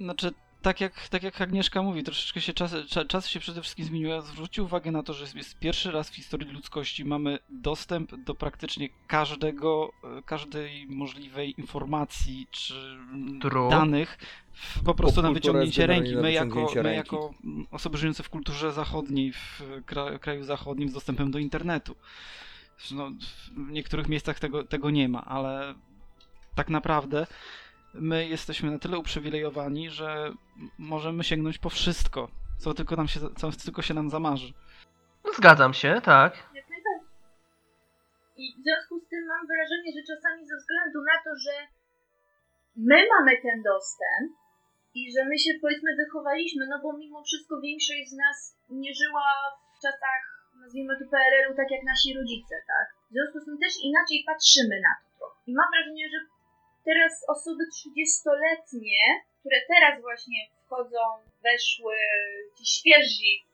Znaczy, tak jak, tak jak Agnieszka mówi, troszeczkę się czas, cza- czasy się przede wszystkim zmieniły. Zwróćcie uwagę na to, że jest pierwszy raz w historii ludzkości mamy dostęp do praktycznie każdego, e, każdej możliwej informacji czy True. danych w, po prostu na wyciągnięcie ręki. My jako, my ręki. jako mm, osoby żyjące w kulturze zachodniej, w kra, kraju zachodnim z dostępem do internetu. No, w niektórych miejscach tego, tego nie ma, ale tak naprawdę my jesteśmy na tyle uprzywilejowani, że możemy sięgnąć po wszystko, co tylko, nam się, co tylko się nam zamarzy. zgadzam się, tak. Jak najbardziej. I w związku z tym mam wrażenie, że czasami ze względu na to, że my mamy ten dostęp i że my się powiedzmy wychowaliśmy, no bo mimo wszystko większość z nas nie żyła w czasach, nazwijmy to PRL-u, tak jak nasi rodzice, tak? W związku z tym też inaczej patrzymy na to trochę. I mam wrażenie, że teraz osoby 30-letnie, które teraz właśnie wchodzą, weszły ci świeżi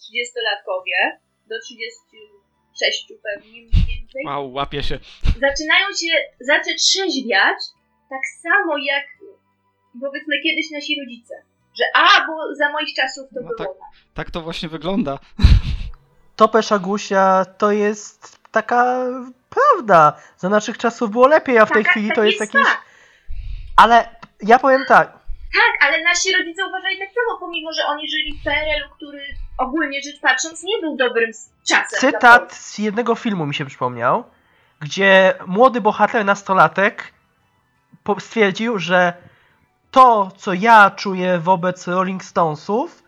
30-latkowie, do 36 pewnie mniej więcej, Wow, łapie się. zaczynają się zacząć trzeźwiać tak samo jak powiedzmy kiedyś nasi rodzice. Że a, bo za moich czasów to No było tak. tak. Tak to właśnie wygląda. Topesza Gusia to jest taka prawda. Za naszych czasów było lepiej, a w tej Taka- chwili to jest jakiś... tak. Ale ja powiem tak, Tak, ale nasi rodzice uważali tak samo, pomimo że oni żyli w PRL-u, który ogólnie rzecz patrząc nie był dobrym czasem. cytat z jednego filmu mi się przypomniał, gdzie młody bohater, nastolatek stwierdził, że to, co ja czuję wobec Rolling Stonesów,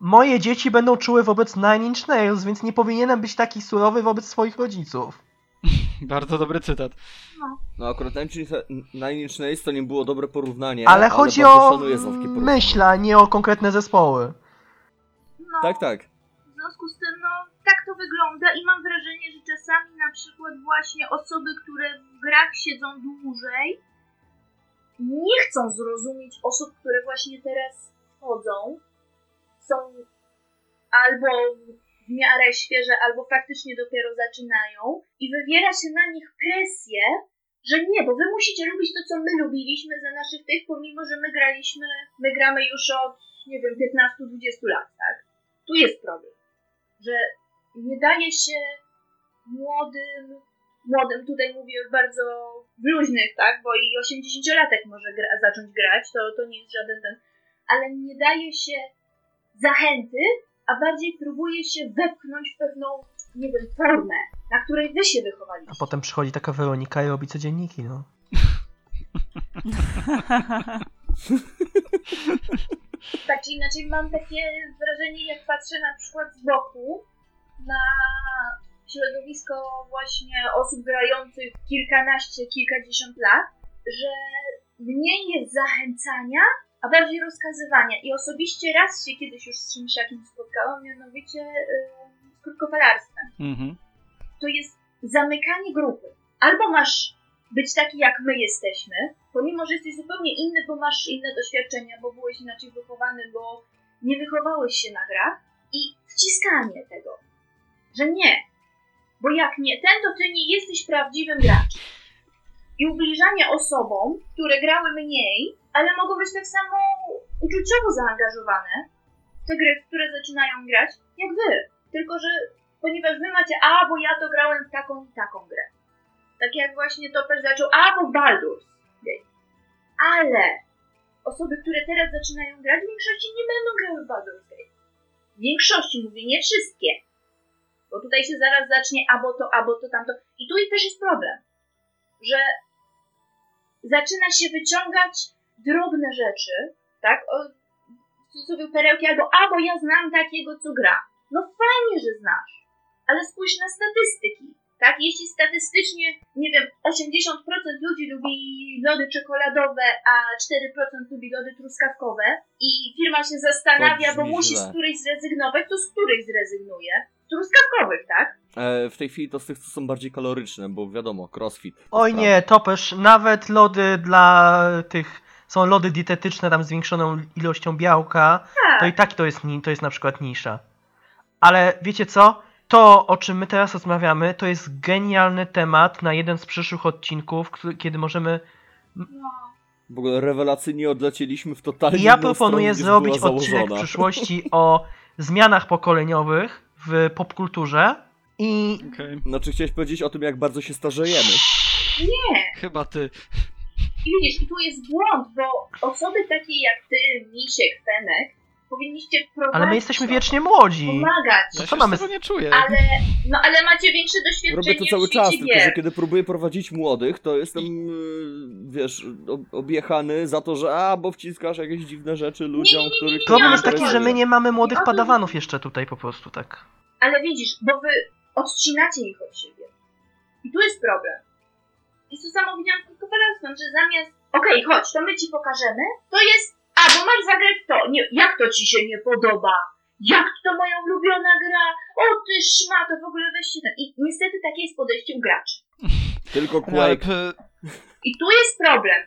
moje dzieci będą czuły wobec Nine Inch Nails, więc nie powinienem być taki surowy wobec swoich rodziców. Bardzo dobry cytat. No akurat Nine Inch- Nails to nie było dobre porównanie, Ale chodzi bardzo o myśl, a nie o konkretne zespoły. No, Tak, tak. W związku z tym, no, tak to wygląda i mam wrażenie, że czasami na przykład właśnie osoby, które w grach siedzą dłużej, nie chcą zrozumieć osób, które właśnie teraz wchodzą, są albo w miarę świeże, albo faktycznie dopiero zaczynają i wywiera się na nich presję, że nie, bo wy musicie lubić to, co my lubiliśmy za naszych tych, pomimo, że my graliśmy, my gramy już od, nie wiem, 15-20 lat, tak? Tu jest problem, że nie daje się młodym, młodym tutaj mówię bardzo luźnych, tak, bo i 80-latek może gra, zacząć grać, to, to nie jest żaden ten, ale nie daje się zachęty, a bardziej próbuje się wepchnąć w pewną, nie wiem, formę, na której wy się A wychowaliście. potem przychodzi taka Weronika i robi codzienniki, no. Tak czy inaczej mam takie wrażenie, jak patrzę na przykład z boku na środowisko właśnie osób grających kilkanaście, kilkadziesiąt lat, że mniej jest zachęcania, a bardziej rozkazywania. I osobiście raz się kiedyś już z czymś takim spotkałam, mianowicie yy, z krótkofalarstwem. Mhm. To jest zamykanie grupy. Albo masz być taki, jak my jesteśmy, pomimo, że jesteś zupełnie inny, bo masz inne doświadczenia, bo byłeś inaczej wychowany, bo nie wychowałeś się na grach i wciskanie tego, że nie, bo jak nie ten, to ty nie jesteś prawdziwym graczem. I ubliżanie osobom, które grały mniej, ale mogą być tak samo uczuciowo zaangażowane w te gry, które zaczynają grać, jak wy. Tylko, że ponieważ wy macie, a bo ja to grałem w taką i taką grę. Tak jak właśnie Topper zaczął, a bo Baldur's Gate. Ale osoby, które teraz zaczynają grać, w większości nie będą grały w Baldur's Gate. W większości, mówię, nie wszystkie. Bo tutaj się zaraz zacznie albo to, albo to, tamto. I tu też jest problem, że zaczyna się wyciągać drobne rzeczy, tak? O, w cudzysłowie perełki, albo a, bo ja znam takiego, co gra. No fajnie, że znasz, ale spójrz na statystyki, tak? Jeśli statystycznie, nie wiem, 80% ludzi lubi lody czekoladowe, a 4% lubi lody truskawkowe i firma się zastanawia, bo musi z którejś zrezygnować, to z której zrezygnuje? Truskawkowych, tak? E, w tej chwili to z tych, co są bardziej kaloryczne, bo wiadomo, crossfit. Oj Sprawa. nie, Topesz, nawet lody dla tych, są lody dietetyczne tam z zwiększoną ilością białka, Tak. to i tak to jest, to jest na przykład nisza. Ale wiecie co? To, o czym my teraz rozmawiamy, to jest genialny temat na jeden z przyszłych odcinków, który- kiedy możemy... No. W ogóle rewelacyjnie odlecieliśmy w totalnie I ja proponuję stronę, zrobić odcinek w przyszłości o zmianach pokoleniowych w popkulturze i Okej. Znaczy chciałeś powiedzieć o tym, jak bardzo się starzejemy. Nie. Chyba ty. I widzisz, i tu jest błąd, bo osoby takie jak ty, Misiek, Fenek, powinniście prowadzić ale my jesteśmy to, wiecznie młodzi. pomagać. No Ja co się mamy z tego nie czuję. Ale, no ale macie większe doświadczenie Robię to w cały świecie czas, tylko gier. że kiedy próbuję prowadzić młodych, to jestem, yy, wiesz, ob- objechany za to, że a, bo wciskasz jakieś dziwne rzeczy ludziom, nie, nie, których... to Problem Ja jest taki, że interesuje. my nie mamy młodych to- padawanów jeszcze tutaj po prostu, tak. Ale widzisz, bo wy odcinacie ich od siebie. I tu jest problem. I to samo widziałam z konferencją, że zamiast okej, chodź, to my ci pokażemy, to jest, a, bo masz zagrać to. Nie, jak to ci się nie podoba? Jak to moja ulubiona gra? O ty szmato, w ogóle weźcie ten. I niestety takie jest podejście u graczy. Tylko Quake, p- I tu jest problem,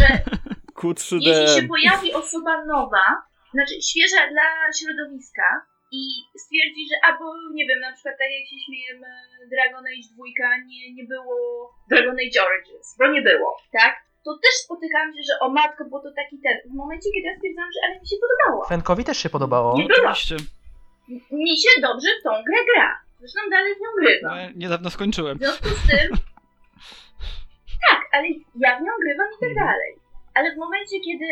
że Q3D, jeśli się pojawi osoba nowa, znaczy świeża dla środowiska i stwierdzi, że albo nie wiem, na przykład tak jak się śmiejemy, Dragon Age 2 nie, nie było Dragon Age Origins, bo nie było, tak? To też spotykam się, że o matko, bo to taki ten. W momencie, kiedy ja stwierdzam, że ale mi się podobało. Fenkowi też się podobało. Nie było. oczywiście. Mi się dobrze w tą grę gra. Zresztą dalej w nią grywam. No, ja niedawno skończyłem. W związku z tym. Tak, ale ja w nią grywam i tak Mhm. dalej. Ale w momencie, kiedy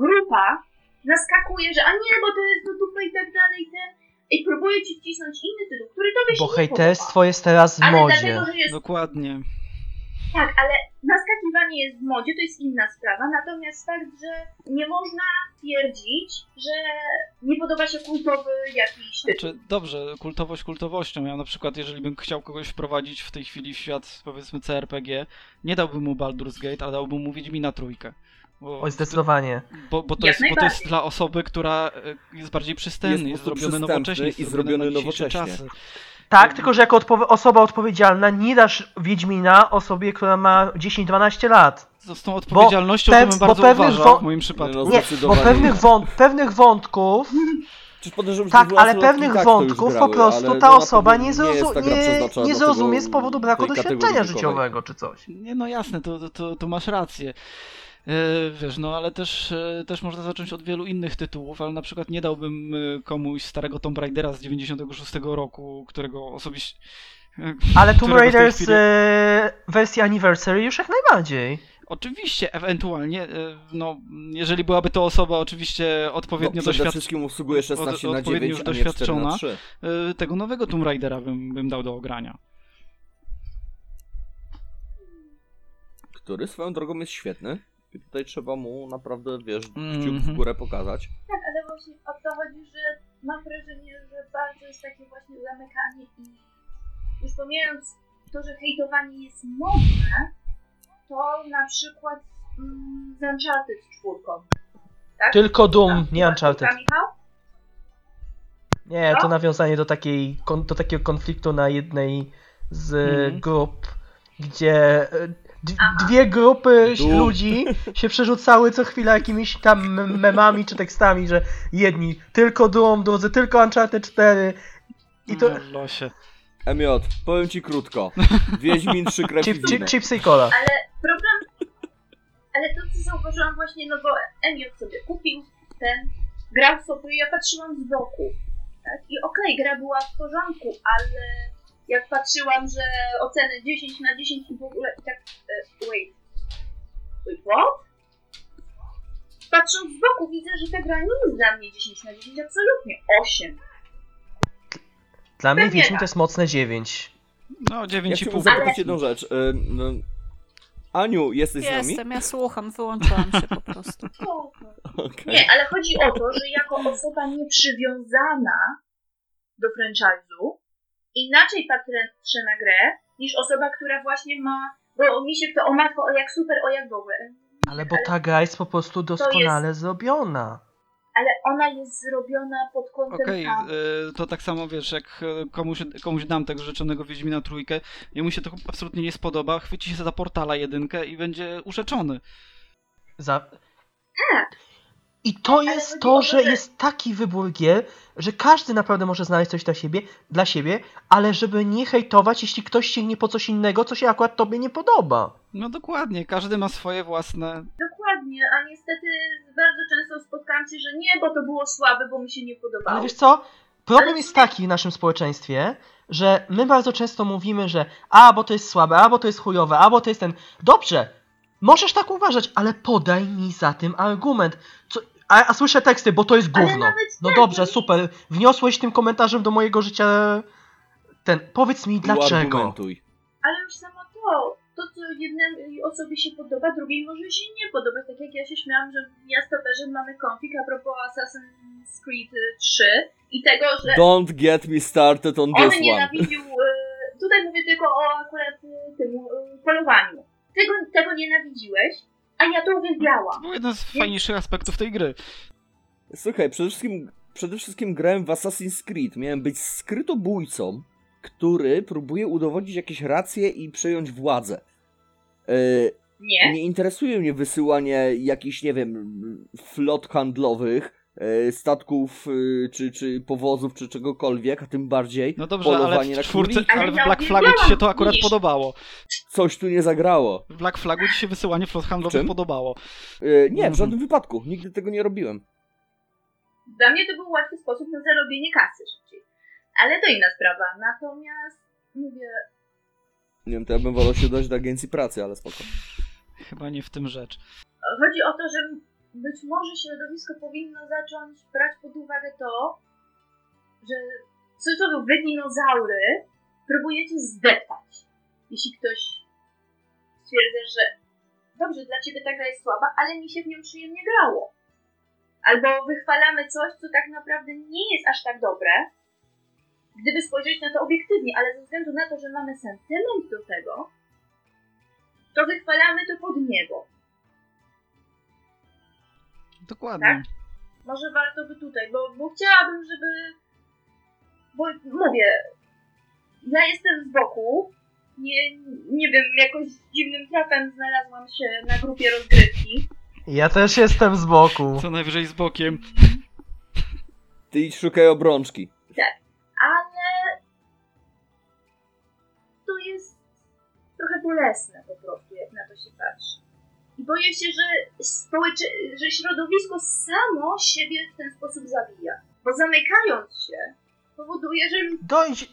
grupa naskakuje, że a nie, bo to jest do dupy i tak dalej, i ten, i próbuje ci wcisnąć inny tytuł, który tobie się Bo nie hejterstwo podoba. jest teraz w Ale modzie. dlatego, że jest Dokładnie. tak, ale naskakiwanie jest w modzie, to jest inna sprawa. Natomiast fakt, że nie można twierdzić, że nie podoba się kultowy jakiś tytuł. Znaczy, dobrze, kultowość kultowością. Ja na przykład, jeżeli bym chciał kogoś wprowadzić w tej chwili w świat, powiedzmy, CRPG, nie dałbym mu Baldur's Gate, ale dałbym mu Wiedźmina trójkę. Bo, Oj, zdecydowanie. bo, bo, to jest, bo to jest dla osoby, która e, jest bardziej przystępny, Jest zrobiony nowocześnie, jest i zrobiony nowocześnie. czasy. Tak, tylko że jako odpowie- osoba odpowiedzialna nie dasz Wiedźmina osobie, która ma 10-12 lat. Z tą odpowiedzialnością pe- to bym bo bardzo uważał w moim przypadku. No, Nie, bo pewnych, nie. wąt- pewnych wątków, tak, ale pewnych tak wątków grały, po prostu ta no osoba nie, jest zrozu- ta gra nie, nie zrozumie z powodu braku doświadczenia życiowego czy coś. Nie, no jasne, to, to, to masz rację. E, wiesz, no ale też, e, też można zacząć od wielu innych tytułów, ale na przykład nie dałbym e, komuś starego Tomb Raidera z 96 roku, którego osobiście... Ale Tomb Raiders chwili- wersji Anniversary już jak najbardziej. Oczywiście, ewentualnie, no, jeżeli byłaby to osoba oczywiście odpowiednio no, doświadczona, wszystkim usługuje 16 na odpowiednio 9, już a nie 4 doświadczona. na 3. tego nowego Tomb Raidera bym, bym dał do ogrania. Który swoją drogą jest świetny. I tutaj trzeba mu naprawdę, wiesz, kciuk w Mhm. górę pokazać. Tak, ale właśnie o to chodzi, że mam wrażenie, że bardzo jest takie właśnie zamykanie i już pomijając to, że hejtowanie jest modne, to na przykład mm, z Uncharted czwórką. Tak? Tylko Doom, Tak, nie Uncharted. Michał? Nie, to nawiązanie do takiej, do takiego konfliktu na jednej z Mhm. grup, gdzie e. dwie grupy ludzi się przerzucały co chwilę jakimiś tam mem- memami czy tekstami, że jedni tylko Doom, drudzy tylko Uncharted 4 i to... No, losie. Emiot, powiem ci krótko. Wiedźmin, trzy krew i Chip, chipsy i cola. Ale problem, ale to co zauważyłam właśnie, no bo Emiot sobie kupił ten, grał sobie, ja patrzyłam z boku, tak? I okej, gra była w porządku, ale jak patrzyłam, że oceny 10 na 10 i w ogóle i tak, e, wait, wait, what? Patrząc z boku widzę, że ta gra nie jest dla mnie 10 na 10, absolutnie 8. Dla mnie Pewnie Wiedźmin tak. to jest mocne 9. No, Ja 9,5. chciałbym zapytać jedną rzecz. Y, no, Aniu, jesteś z nami? Jestem, ja słucham, wyłączyłam się po prostu. Okej. Nie, ale chodzi o to, że jako osoba nieprzywiązana do franchise'u inaczej patrzę na grę niż osoba, która właśnie ma. Bo mi się kto, o matko, o jak super, o jak w ogóle. Ale bo ta gra jest po prostu doskonale zrobiona. Ale ona jest zrobiona pod kątem Okej, tam. y, to tak samo wiesz, jak y, komuś, komuś dam tego rzeczonego Wiedźmina trójkę, jemu się to absolutnie nie spodoba, chwyci się za portala jedynkę i będzie urzeczony. Za... Tak. I to jest to, że jest taki wybór gier, że każdy naprawdę może znaleźć coś dla siebie, dla siebie, ale żeby nie hejtować, jeśli ktoś sięgnie po coś innego, co się akurat tobie nie podoba. No dokładnie, każdy ma swoje własne. Dokładnie, a niestety bardzo często spotkałam się, że nie, bo to było słabe, bo mi się nie podobało. Ale wiesz co? Problem Ale jest taki w naszym społeczeństwie, że my bardzo często mówimy, że a, bo to jest słabe, a, bo to jest chujowe, a, bo to jest ten... Dobrze, możesz tak uważać, ale podaj mi za tym argument. Co... A, a słyszę teksty, bo to jest gówno. No dobrze, super. Wniosłeś tym komentarzem do mojego życia ten... Powiedz mi dlaczego. Ale już samo to, to co jednej osobie się podoba, drugiej może się nie podobać. Tak jak ja się śmiałam, że ja z Toperzem mamy konfig a propos Assassin's Creed 3 i tego, że Don't get me started on on this one. nienawidził, e, tutaj mówię tylko o akurat tym e, polowaniu. Tego, tego nienawidziłeś, a ja to To uwielbiałam. był jeden z fajniejszych aspektów tej gry. Słuchaj, przede wszystkim, przede wszystkim grałem w Assassin's Creed. Miałem być skrytobójcą, który próbuje udowodnić jakieś racje i przejąć władzę. E, Nie? Nie interesuje mnie wysyłanie jakichś, nie wiem, flot handlowych, statków, e, czy, czy powozów, czy czegokolwiek, a tym bardziej No dobrze, ale polowanie w na czwórce, ale Ale w Black Flagu ci się to akurat podobało. Coś tu nie zagrało. W Black Flagu ci się wysyłanie flot handlowych podobało. E, Nie, w żadnym wypadku. Nigdy tego nie robiłem. Dla mnie to był łatwy sposób na zarobienie kasy szybciej. Ale to inna sprawa. Natomiast mówię, Nie wiem, to ja bym wolał się dojść do agencji pracy, ale spoko. Chyba nie w tym rzecz. Chodzi o to, że być może środowisko powinno zacząć brać pod uwagę to, że co to wy dinozaury próbujecie zdeptać. Jeśli ktoś stwierdza, że dobrze, dla ciebie ta gra jest słaba, ale mi się w nią przyjemnie grało. Albo wychwalamy coś, co tak naprawdę nie jest aż tak dobre, gdyby spojrzeć na to obiektywnie, ale ze względu na to, że mamy sentyment do tego, to wychwalamy to pod niebo. Dokładnie. Tak? Może warto by tutaj, bo, bo chciałabym, żeby. Bo mówię, ja jestem z boku. Nie, nie wiem, jakoś dziwnym trafem znalazłam się na grupie rozgrywki. Ja też jestem z boku. Co najwyżej z bokiem. Ty idź szukaj obrączki. ale to jest trochę bolesne po prostu, jak na to się patrzy. I boję się, że, społecze- że środowisko samo siebie w ten sposób zabija. Bo zamykając się, powoduje, że Dojdź,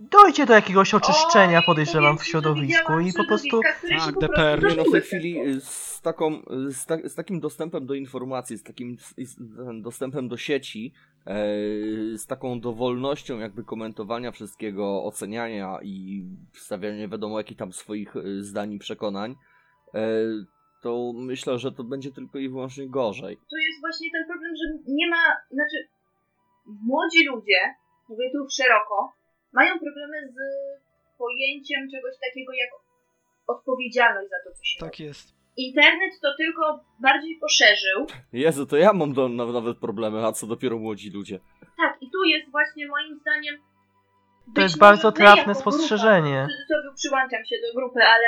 dojdzie do jakiegoś oczyszczenia, Oj, podejrzewam, w środowisku i po prostu... Tak, DPR. Nie no, w tej chwili y, z, taką, z, ta, z takim dostępem do informacji, z takim z, dostępem do sieci, e, z taką dowolnością jakby komentowania wszystkiego, oceniania i wstawiania nie wiadomo jakich tam swoich y, zdań i przekonań, e, to myślę, że to będzie tylko i wyłącznie gorzej. to jest właśnie ten problem, że nie ma, znaczy młodzi ludzie, mówię tu szeroko, mają problemy z pojęciem czegoś takiego jak odpowiedzialność za to, co się robi. Tak jest. Internet to tylko bardziej poszerzył. Jezu, to ja mam do, na- nawet problemy, a co dopiero młodzi ludzie. Tak, i tu jest właśnie moim zdaniem. To jest bardzo trafne spostrzeżenie. Grupa, przyłączam się do grupy, ale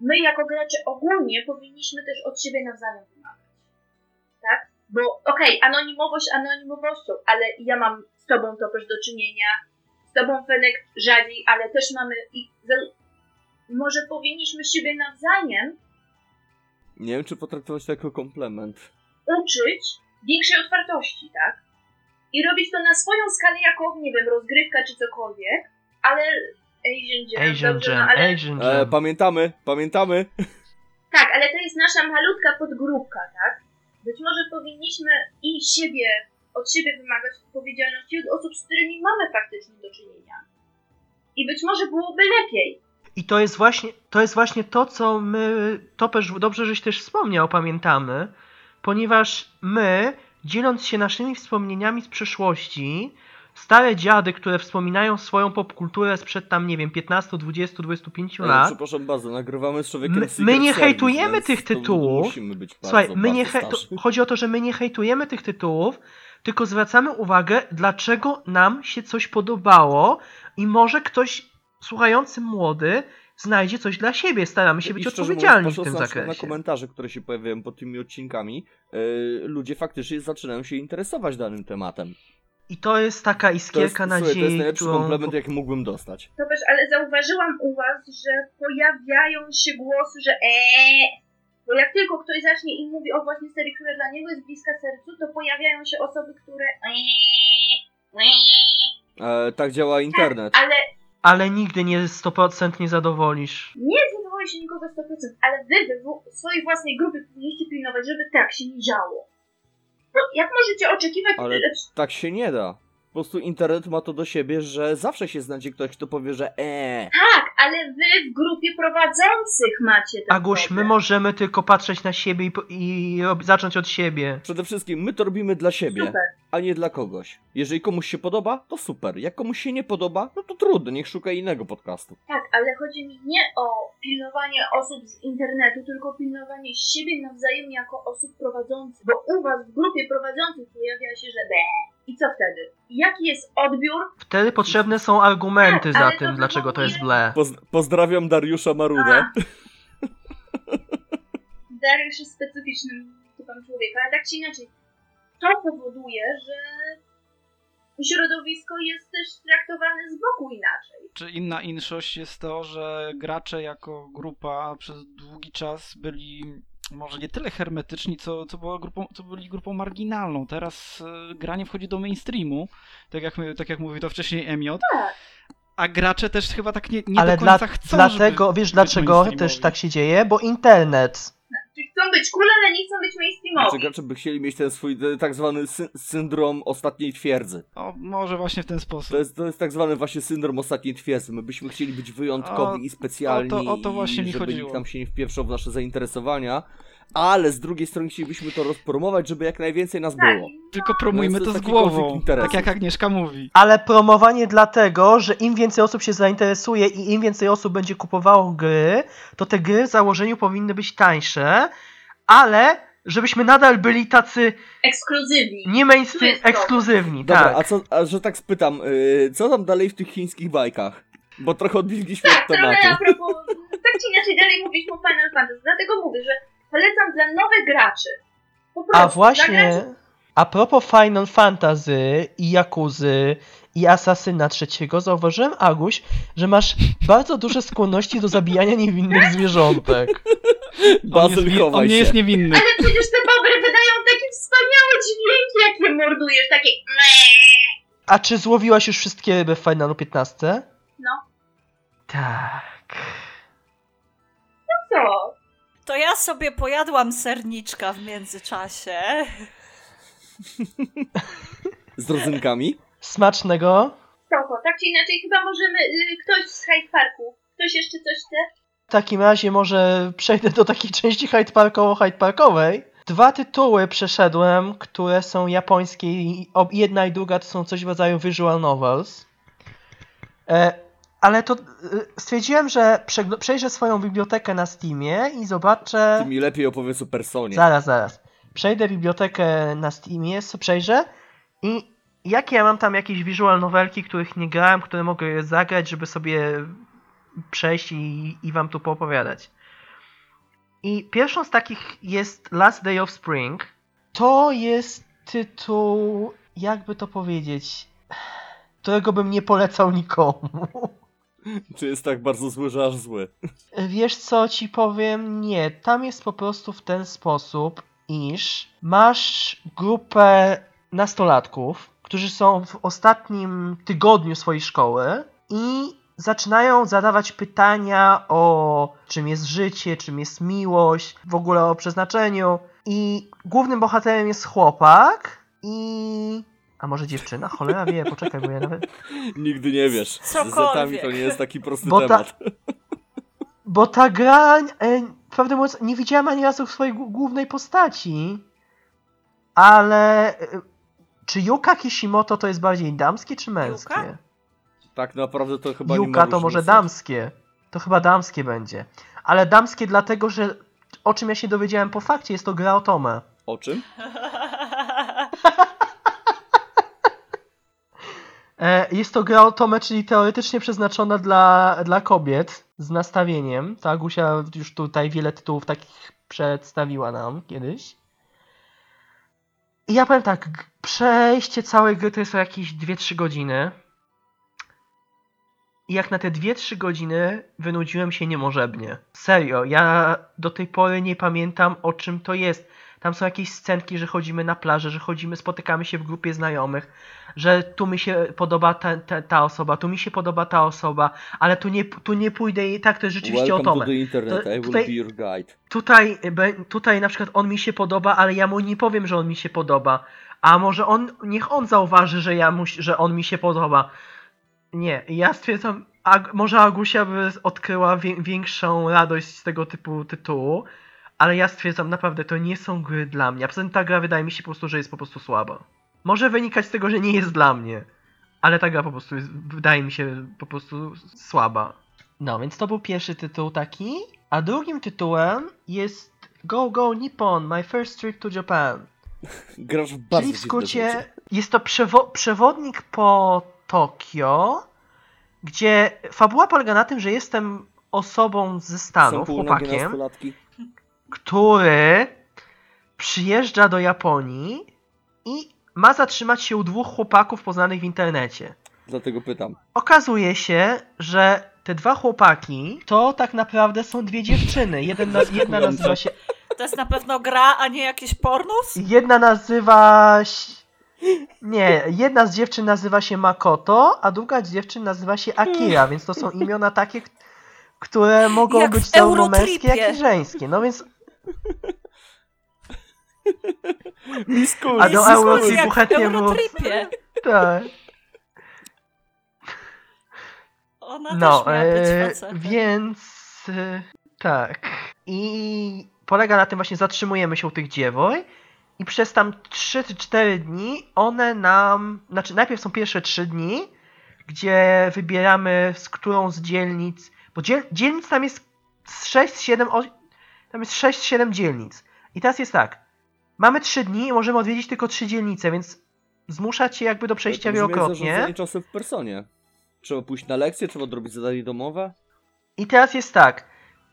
my jako gracze ogólnie powinniśmy też od siebie nawzajem wymagać. Tak? Bo okej, anonimowość anonimowością, ale ja mam z tobą topeż do czynienia, z tobą Fenek rzadziej, ale też mamy i może powinniśmy siebie nawzajem Nie wiem, czy potraktować to jako komplement. uczyć większej otwartości, tak? I robić to na swoją skalę jako, nie wiem, rozgrywka czy cokolwiek, ale Asian Jam, Asian dobrze, Jam, no, ale Asian E, Jam. pamiętamy, pamiętamy. tak, ale to jest nasza malutka podgrupka, tak? Być może powinniśmy i siebie, od siebie wymagać odpowiedzialności od osób, z którymi mamy faktycznie do czynienia. I być może byłoby lepiej. I to jest właśnie to, jest właśnie to co my, Topesz, dobrze, żeś też wspomniał, pamiętamy, ponieważ my, dzieląc się naszymi wspomnieniami z przeszłości, stare dziady, które wspominają swoją popkulturę sprzed tam, nie wiem, 15, 20, 25 E, lat, przepraszam bardzo, nagrywamy z człowiekiem My- my nie hejtujemy tych tytułów. Musimy być bardzo, Słuchaj, my nie starzy. chodzi o to, że my nie hejtujemy tych tytułów, tylko zwracamy uwagę, dlaczego nam się coś podobało i może ktoś słuchający młody znajdzie coś dla siebie. Staramy się być odpowiedzialni mówiąc, w tym patrząc na- Na zakresie. komentarze, które się pojawiają pod tymi odcinkami, e, ludzie faktycznie zaczynają się interesować danym tematem. I to jest taka To jest, iskierka słuchaj, nadziei, to jest najlepszy którą... komplement, jaki mógłbym dostać. To też, ale zauważyłam u was, że pojawiają się głosy, że eee, bo jak tylko ktoś zacznie i mówi o właśnie serii, która dla niego jest bliska sercu, to pojawiają się osoby, które eee, eee. E, tak działa internet. Ale Ale nigdy nie 100% nie zadowolisz. nie zadowoli się nikogo 100%, ale wy, wy w swojej własnej grupie powinniście pilnować, żeby tak się nie działo. Bo jak możecie oczekiwać, Ale- Tak się nie da. Po prostu internet ma to do siebie, że zawsze się znajdzie ktoś, kto powie, że eee. tak, ale wy w grupie prowadzących macie ten Aguś, my problem. możemy tylko patrzeć na siebie i, i rob- zacząć od siebie. Przede wszystkim my to robimy dla siebie, Super. a nie dla kogoś. Jeżeli komuś się podoba, to super. Jak komuś się nie podoba, no to trudno, niech szuka innego podcastu. Tak, ale chodzi mi nie o pilnowanie osób z internetu, tylko pilnowanie siebie nawzajem jako osób prowadzących. Bo u was w grupie prowadzących pojawia się, że be. I co wtedy? Jaki jest odbiór? Wtedy potrzebne są argumenty Tak, za ale to tym, dlaczego to jest ble. Poz- pozdrawiam Dariusza Marudę. A. Dariusz jest specyficznym typem człowieka, ale tak czy inaczej, to powoduje, że środowisko jest też traktowane z boku inaczej. Czy inna inszość jest to, że gracze jako grupa przez długi czas byli może nie tyle hermetyczni, co, co, była grupą, co byli grupą marginalną. Teraz e, granie wchodzi do mainstreamu, tak jak, tak jak mówił to wcześniej Emiot. Tak. A gracze też chyba tak nie, nie Ale do końca dla, chcą, dlatego, żeby wiesz być dlaczego też tak się dzieje? Bo internet. Czy chcą być cool, ale nie chcą być mainstreamowi. Znaczy gracze by chcieli mieć ten swój e, tak zwany sy- syndrom ostatniej twierdzy. O, może właśnie w ten sposób. To jest, to jest tak zwany właśnie syndrom ostatniej twierdzy. My byśmy chcieli być wyjątkowi O- i specjalni, o to- o to właśnie i mi żeby chodziło. nikt tam się nie wpieprzał w nasze zainteresowania, ale z drugiej strony chcielibyśmy to rozpromować, żeby jak najwięcej nas Tak, było. Tylko promujmy No, to to z taki konflikt głową, interesów. tak jak Agnieszka mówi. Ale promowanie dlatego, że im więcej osób się zainteresuje i im więcej osób będzie kupowało gry, to te gry w założeniu powinny być tańsze, ale żebyśmy nadal byli tacy ekskluzywni. nie mainstream, ekskluzywni, Dobra, tak. a, co, a że tak spytam, yy, co tam dalej w tych chińskich bajkach? Bo trochę odbiliśmy Tak, od tematu. trochę a propos, tak czy inaczej dalej mówiliśmy o Final Fantasy, dlatego mówię, że polecam dla nowych graczy. Po prostu, A właśnie, graczy, a propos Final Fantasy i Jakuzy i Asasyna trzeciego, zauważyłem, Aguś, że masz bardzo duże skłonności do zabijania niewinnych zwierzątek. On, jest, Bazyl, nie, chowaj on nie jest niewinny. ale przecież te bobry wydają takie wspaniałe dźwięki, jak je mordujesz, takie. A czy złowiłaś już wszystkie ryby w Finalu 15? No. Tak. Co? To ja sobie pojadłam serniczka w międzyczasie. Z rodzynkami? Smacznego? Spoko, tak czy inaczej chyba możemy, y, ktoś z Hyde Parku, ktoś jeszcze coś chce? W takim razie może przejdę do takiej części Hyde Parkowo-Hyde Parkowej. Dwa tytuły przeszedłem, które są japońskie i ob- jedna i druga to są coś w rodzaju visual novels. E, ale to e, stwierdziłem, że przejrzę swoją bibliotekę na Steamie i zobaczę... Ty mi lepiej opowiedz o personie. Zaraz, zaraz. Przejdę bibliotekę na Steamie, przejrzę i jakie ja mam tam jakieś visual novelki, których nie grałem, które mogę zagrać, żeby sobie przejść i, i wam tu poopowiadać. I pierwszą z takich jest Last Day of Spring. To jest tytuł, jakby to powiedzieć, którego bym nie polecał nikomu. Czy jest tak bardzo zły, że aż zły? Wiesz co ci powiem? Nie. Tam jest po prostu w ten sposób, iż masz grupę nastolatków, którzy są w ostatnim tygodniu swojej szkoły i zaczynają zadawać pytania o czym jest życie, czym jest miłość, w ogóle o przeznaczeniu. I głównym bohaterem jest chłopak i. A może dziewczyna? Cholera wie, poczekaj, bo ja nawet. Nigdy nie wiesz. Z Cokolwiek. zetami to nie jest taki prosty Bo ta- temat. Bo ta gra, e, prawdę mówiąc, nie widziałem ani razu swojej g- głównej postaci. Ale e, czy Yuka Kishimoto to jest bardziej damskie czy męskie? Yuka? Tak naprawdę to chyba nie Yuka to może damskie. To chyba damskie będzie. Ale damskie dlatego, że o czym ja się dowiedziałem po fakcie, jest to gra o Tomę. O czym? E, Jest to gra o czyli teoretycznie przeznaczona dla, dla kobiet z nastawieniem. Ta Gusia już tutaj wiele tytułów takich przedstawiła nam kiedyś. I ja powiem tak, przejście całej gry to jest o jakieś 2-3 godziny. I jak na te 2-3 godziny wynudziłem się niemożebnie. Serio, ja do tej pory nie pamiętam o czym to jest. Tam są jakieś scenki, że chodzimy na plażę, że chodzimy, spotykamy się w grupie znajomych, że tu mi się podoba ta, ta, ta osoba, tu mi się podoba ta osoba, ale tu nie, tu nie pójdę i tak to jest rzeczywiście Welcome o to Tomę. internet, tutaj-. Tutaj, tutaj na przykład on mi się podoba, ale ja mu nie powiem, że on mi się podoba. A może on, niech on zauważy, że ja mu, że on mi się podoba. Nie, ja stwierdzam, Ag- może Agusia by odkryła wie- większą radość z tego typu tytułu, ale ja stwierdzam, naprawdę, to nie są gry dla mnie. A poza tym ta gra wydaje mi się po prostu, że jest po prostu słaba. Może wynikać z tego, że nie jest dla mnie, ale ta gra po prostu jest, wydaje mi się po prostu słaba. No, więc to był pierwszy tytuł taki, a drugim tytułem jest Go Go Nippon, My First Trip to Japan. Grasz w bardzo Czyli w skrócie jest to przewo- przewodnik po Tokio, gdzie fabuła polega na tym, że jestem osobą ze Stanów, chłopakiem. Który przyjeżdża do Japonii i ma zatrzymać się u dwóch chłopaków poznanych w internecie. Dlatego pytam. Okazuje się, że te dwa chłopaki to tak naprawdę są dwie dziewczyny. Jeden na, jedna nazywa się. To jest na pewno gra, a nie jakiś pornus? Jedna nazywa się. Nie, jedna z dziewczyn nazywa się Makoto, a druga z dziewczyn nazywa się Akira, więc to są imiona takie, które mogą Jak być zarówno męskie, jak i żeńskie. No więc Misku, A do chętnie było- Eurotripie. tak. Ona No, też miała być e, facetem. więc e, tak. I polega na tym właśnie zatrzymujemy się u tych dziewoj i przez tam 3 czy 4 dni one nam, znaczy najpierw są pierwsze 3 dni, gdzie wybieramy z którą z dzielnic, bo dziel, dzielnic tam jest 6, 7, tam jest 6, 7 dzielnic. I teraz jest tak, mamy 3 dni i możemy odwiedzić tylko 3 dzielnice, więc zmusza cię jakby do przejścia To jak wielokrotnie. zarządzanie czasem w personie. Trzeba pójść na lekcję, trzeba odrobić zadanie domowe. I teraz jest tak.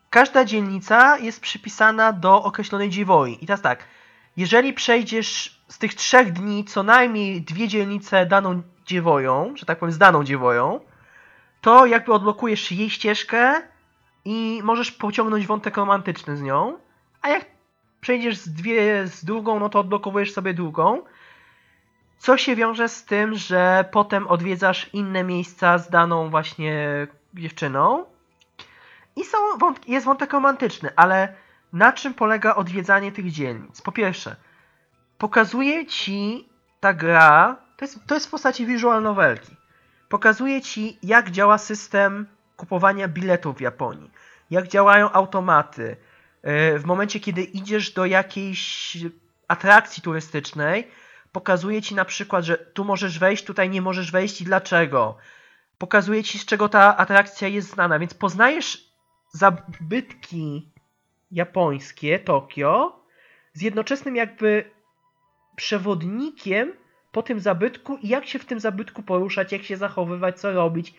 Każda dzielnica jest przypisana do określonej dziewoi. I teraz tak. Jeżeli przejdziesz z tych trzech dni co najmniej dwie dzielnice daną dziewoją, że tak powiem z daną dziewoją, to jakby odblokujesz jej ścieżkę i możesz pociągnąć wątek romantyczny z nią. A jak przejdziesz z dwie z drugą, no to odblokowujesz sobie drugą. Co się wiąże z tym, że potem odwiedzasz inne miejsca z daną właśnie dziewczyną. I są wątki, jest wątek romantyczny, ale na czym polega odwiedzanie tych dzielnic? Po pierwsze, pokazuje ci ta gra, to jest, to jest w postaci visual novelki, pokazuje ci jak działa system kupowania biletów w Japonii. Jak działają automaty. E, W momencie, kiedy idziesz do jakiejś atrakcji turystycznej, pokazuje ci na przykład, że tu możesz wejść, tutaj nie możesz wejść i dlaczego. Pokazuje ci, z czego ta atrakcja jest znana, więc poznajesz zabytki japońskie, Tokio, z jednoczesnym jakby przewodnikiem po tym zabytku i jak się w tym zabytku poruszać, jak się zachowywać, co robić.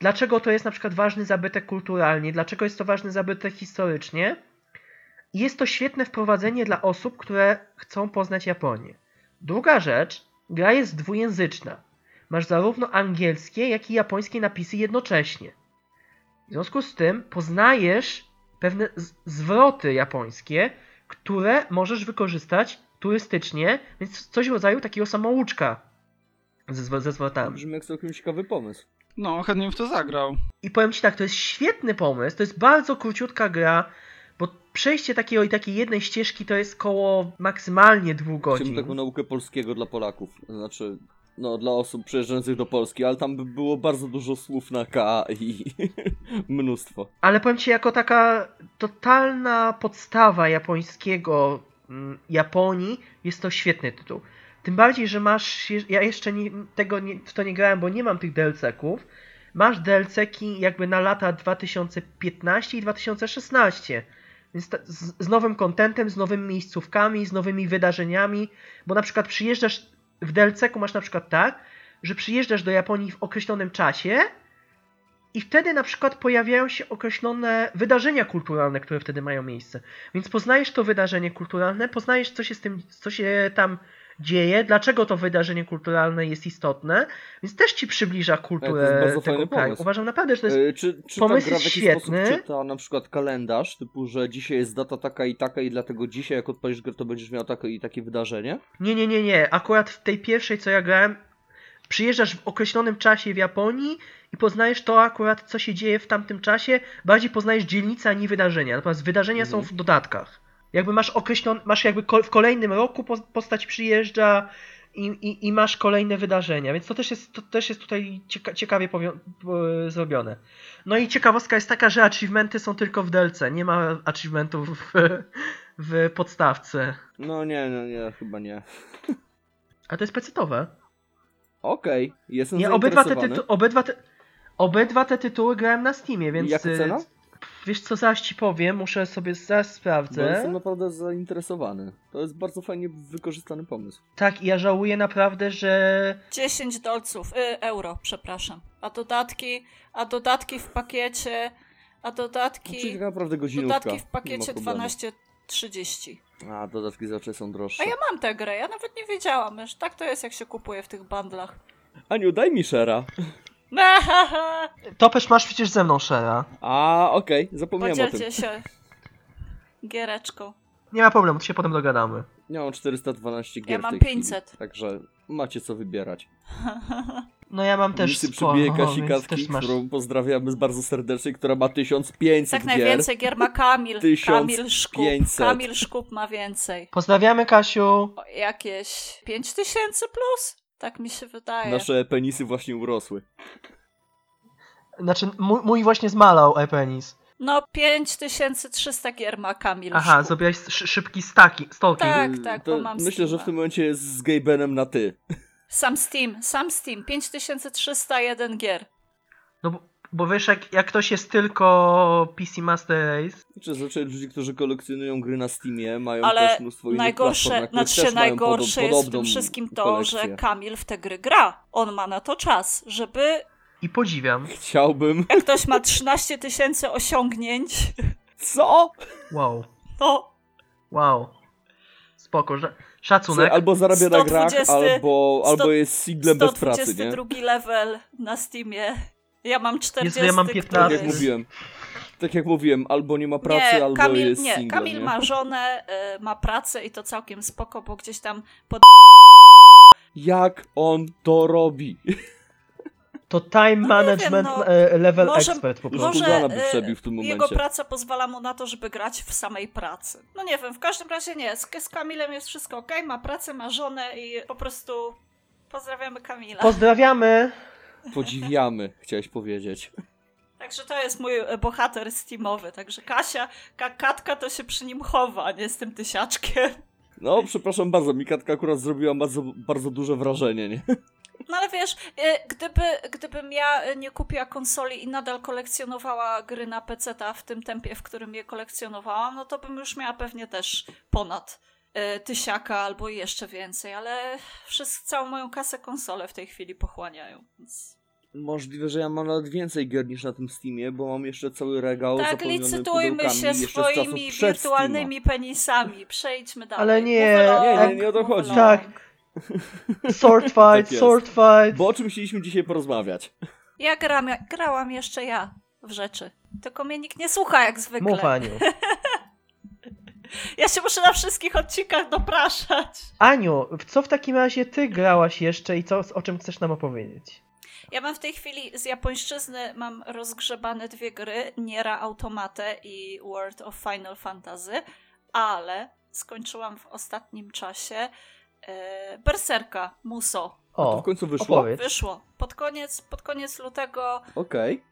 Dlaczego to jest na przykład ważny zabytek kulturalnie, dlaczego jest to ważny zabytek historycznie. Jest to świetne wprowadzenie dla osób, które chcą poznać Japonię. Druga rzecz, gra jest dwujęzyczna. Masz zarówno angielskie, jak i japońskie napisy jednocześnie. W związku z tym poznajesz pewne zwroty japońskie, które możesz wykorzystać turystycznie, więc coś w rodzaju takiego samouczka ze, ze zwrotami. Brzmi jak całkiem ciekawy pomysł. No, chętnie bym w to zagrał. I powiem ci tak, to jest świetny pomysł, to jest bardzo króciutka gra, bo przejście takiego i takiej jednej ścieżki to jest koło maksymalnie dwóch Chciałbym godzin. taką naukę polskiego dla Polaków. Znaczy, no dla osób przyjeżdżających do Polski, ale tam by było bardzo dużo słów na K i mnóstwo. Ale powiem ci, jako taka totalna podstawa japońskiego mm, Japonii, jest to świetny tytuł. Tym bardziej, że masz, ja jeszcze nie, tego nie, w to nie grałem, bo nie mam tych DLC-ków. Masz DLC-ki jakby na lata 2015 i 2016. Więc ta, z, z nowym kontentem, z nowymi miejscówkami, z nowymi wydarzeniami, bo na przykład przyjeżdżasz w DLC-ku masz na przykład tak, że przyjeżdżasz do Japonii w określonym czasie, i wtedy na przykład pojawiają się określone wydarzenia kulturalne, które wtedy mają miejsce. Więc poznajesz to wydarzenie kulturalne, poznajesz co się, z tym, co się tam dzieje, dlaczego to wydarzenie kulturalne jest istotne, więc też ci przybliża kulturę jest bardzo tego kraju. Uważam naprawdę, że to jest E, Czy, czy ta pomysł gra w jakiś świetny. sposób czyta na przykład kalendarz, typu, że dzisiaj jest data taka i taka i dlatego dzisiaj jak odpalisz grę, to będziesz miał takie i takie wydarzenie? Nie, nie, nie, nie. Akurat w tej pierwszej, co ja grałem, przyjeżdżasz w określonym czasie w Japonii i poznajesz to akurat, co się dzieje w tamtym czasie. Bardziej poznajesz dzielnicę, a nie wydarzenia. Natomiast wydarzenia Mhm. są w dodatkach. Jakby masz określony, masz jakby w kolejnym roku po- postać przyjeżdża i, i, i masz kolejne wydarzenia, więc to też jest, to też jest tutaj cieka- ciekawie zrobione. No i ciekawostka jest taka, że achievementy są tylko w DLC, nie ma achievementów w, w podstawce. No nie, nie, nie, chyba nie. A to jest pecetowe. Okej, jestem Nie, obydwa te, tytu- obydwa, te, obydwa te tytuły grałem na Steamie, więc... Jaka y, cena? Wiesz co, zaś ci powiem, muszę sobie zaraz Bo sprawdzę. jestem naprawdę zainteresowany. To jest bardzo fajnie wykorzystany pomysł. Tak, i ja żałuję naprawdę, że... 10 dolców, y, euro, przepraszam. A dodatki, a dodatki w pakiecie, a Czyli dodatki, tak naprawdę godzinówka. dodatki w pakiecie ma problemu. 12,30. A, dodatki zawsze są droższe. A ja mam tę grę, ja nawet nie wiedziałam, że tak to jest jak się kupuje w tych bundlach. Aniu, daj mi shara. Topesz masz przecież ze mną, Shera. A, okej, zapomniałem o tym. Podzielcie się giereczką. Nie ma problemu, to się potem dogadamy. Ja mam 412 gier Ja w mam tej 500. Chwili, także macie co wybierać. No ja mam też Misy sporo, przybije więc Kasikawki, też masz... którą pozdrawiamy bardzo serdecznie, która ma 1500 Tak gier. najwięcej gier ma Kamil. 1500. Kamil Szkup. Kamil Szkup ma więcej. Pozdrawiamy, Kasiu. O, Jakieś 5000 plus? Tak mi się wydaje. Nasze penisy właśnie urosły. Znaczy, mój, mój właśnie zmalał e-penis. No 5300 gier ma Kamil Aha, szy- szybki staki, stalking. Tak, Y, tak, to bo mam Myślę, że w tym momencie jest z Gabenem na ty. Sam Steam, sam Steam. 5301 gier. No bo, bo wiesz, jak, jak ktoś jest tylko PC Master Race, Znaczy, zazwyczaj ludzie, którzy kolekcjonują gry na Steamie, mają Ale też mnóstwo innych najgorsze, platform, na których znaczy najgorsze jest w tym wszystkim to, kolekcję. że Kamil w te gry gra. On ma na to czas, żeby i podziwiam. Chciałbym... jak ktoś ma 13 tysięcy osiągnięć, Co? Wow, to wow. Spoko, że- szacunek. albo zarabia na grach, 120 albo, albo 100 jest singlem bez pracy, nie? 122 level na Steamie. Ja mam 40, ja mam Tak 15. jak któryś- mówiłem. Tak jak mówiłem, albo nie ma pracy, nie, albo Kamil, jest nie, Kamil nie? ma żonę, y, ma pracę i to całkiem spoko, bo gdzieś tam pod... Jak on to robi? To time No management wiem, no, e, level może- expert po prostu. Może by y, przebił w tym jego momencie. praca pozwala mu na to, żeby grać w samej pracy. No nie wiem, w każdym razie nie, z, z Kamilem jest wszystko ok, ma pracę, ma żonę i po prostu pozdrawiamy Kamila. Pozdrawiamy. Podziwiamy, chciałeś powiedzieć. tak Także to jest mój e, bohater steamowy. Także Kasia, ka Katka to się przy nim chowa, nie z tym tysiaczkiem. No, przepraszam bardzo, Mikatka akurat zrobiła bardzo, bardzo duże wrażenie, nie? No ale wiesz, e, gdyby, gdybym ja nie kupiła konsoli i nadal kolekcjonowała gry na PC w tym tempie, w którym je kolekcjonowałam, no to bym już miała pewnie też ponad tysiaka albo i jeszcze więcej, ale wszystko, całą moją kasę konsole w tej chwili pochłaniają. Więc... Możliwe, że ja mam nawet więcej gier niż na tym Steamie, bo mam jeszcze cały regał Tak, zapełniony licytujmy się swoimi wirtualnymi penisami. Przejdźmy dalej. Ale nie, Nie, nie, nie o to chodzi. Tak. Sword fight, Tak sword fight. Bo o czym chcieliśmy dzisiaj porozmawiać? Ja gram, grałam jeszcze ja w rzeczy. Tylko mnie nikt nie słucha jak zwykle. Mów Aniu. Ja się muszę na wszystkich odcinkach dopraszać. Aniu, w co w takim razie ty grałaś jeszcze i co, o czym chcesz nam opowiedzieć? Ja mam w tej chwili z japońszczyzny mam rozgrzebane dwie gry, Niera Automate i World of Final Fantasy, ale skończyłam w ostatnim czasie e, Berserka Muso. To O, w końcu wyszło? opowiedz. Wyszło. Pod koniec, pod koniec lutego Okej.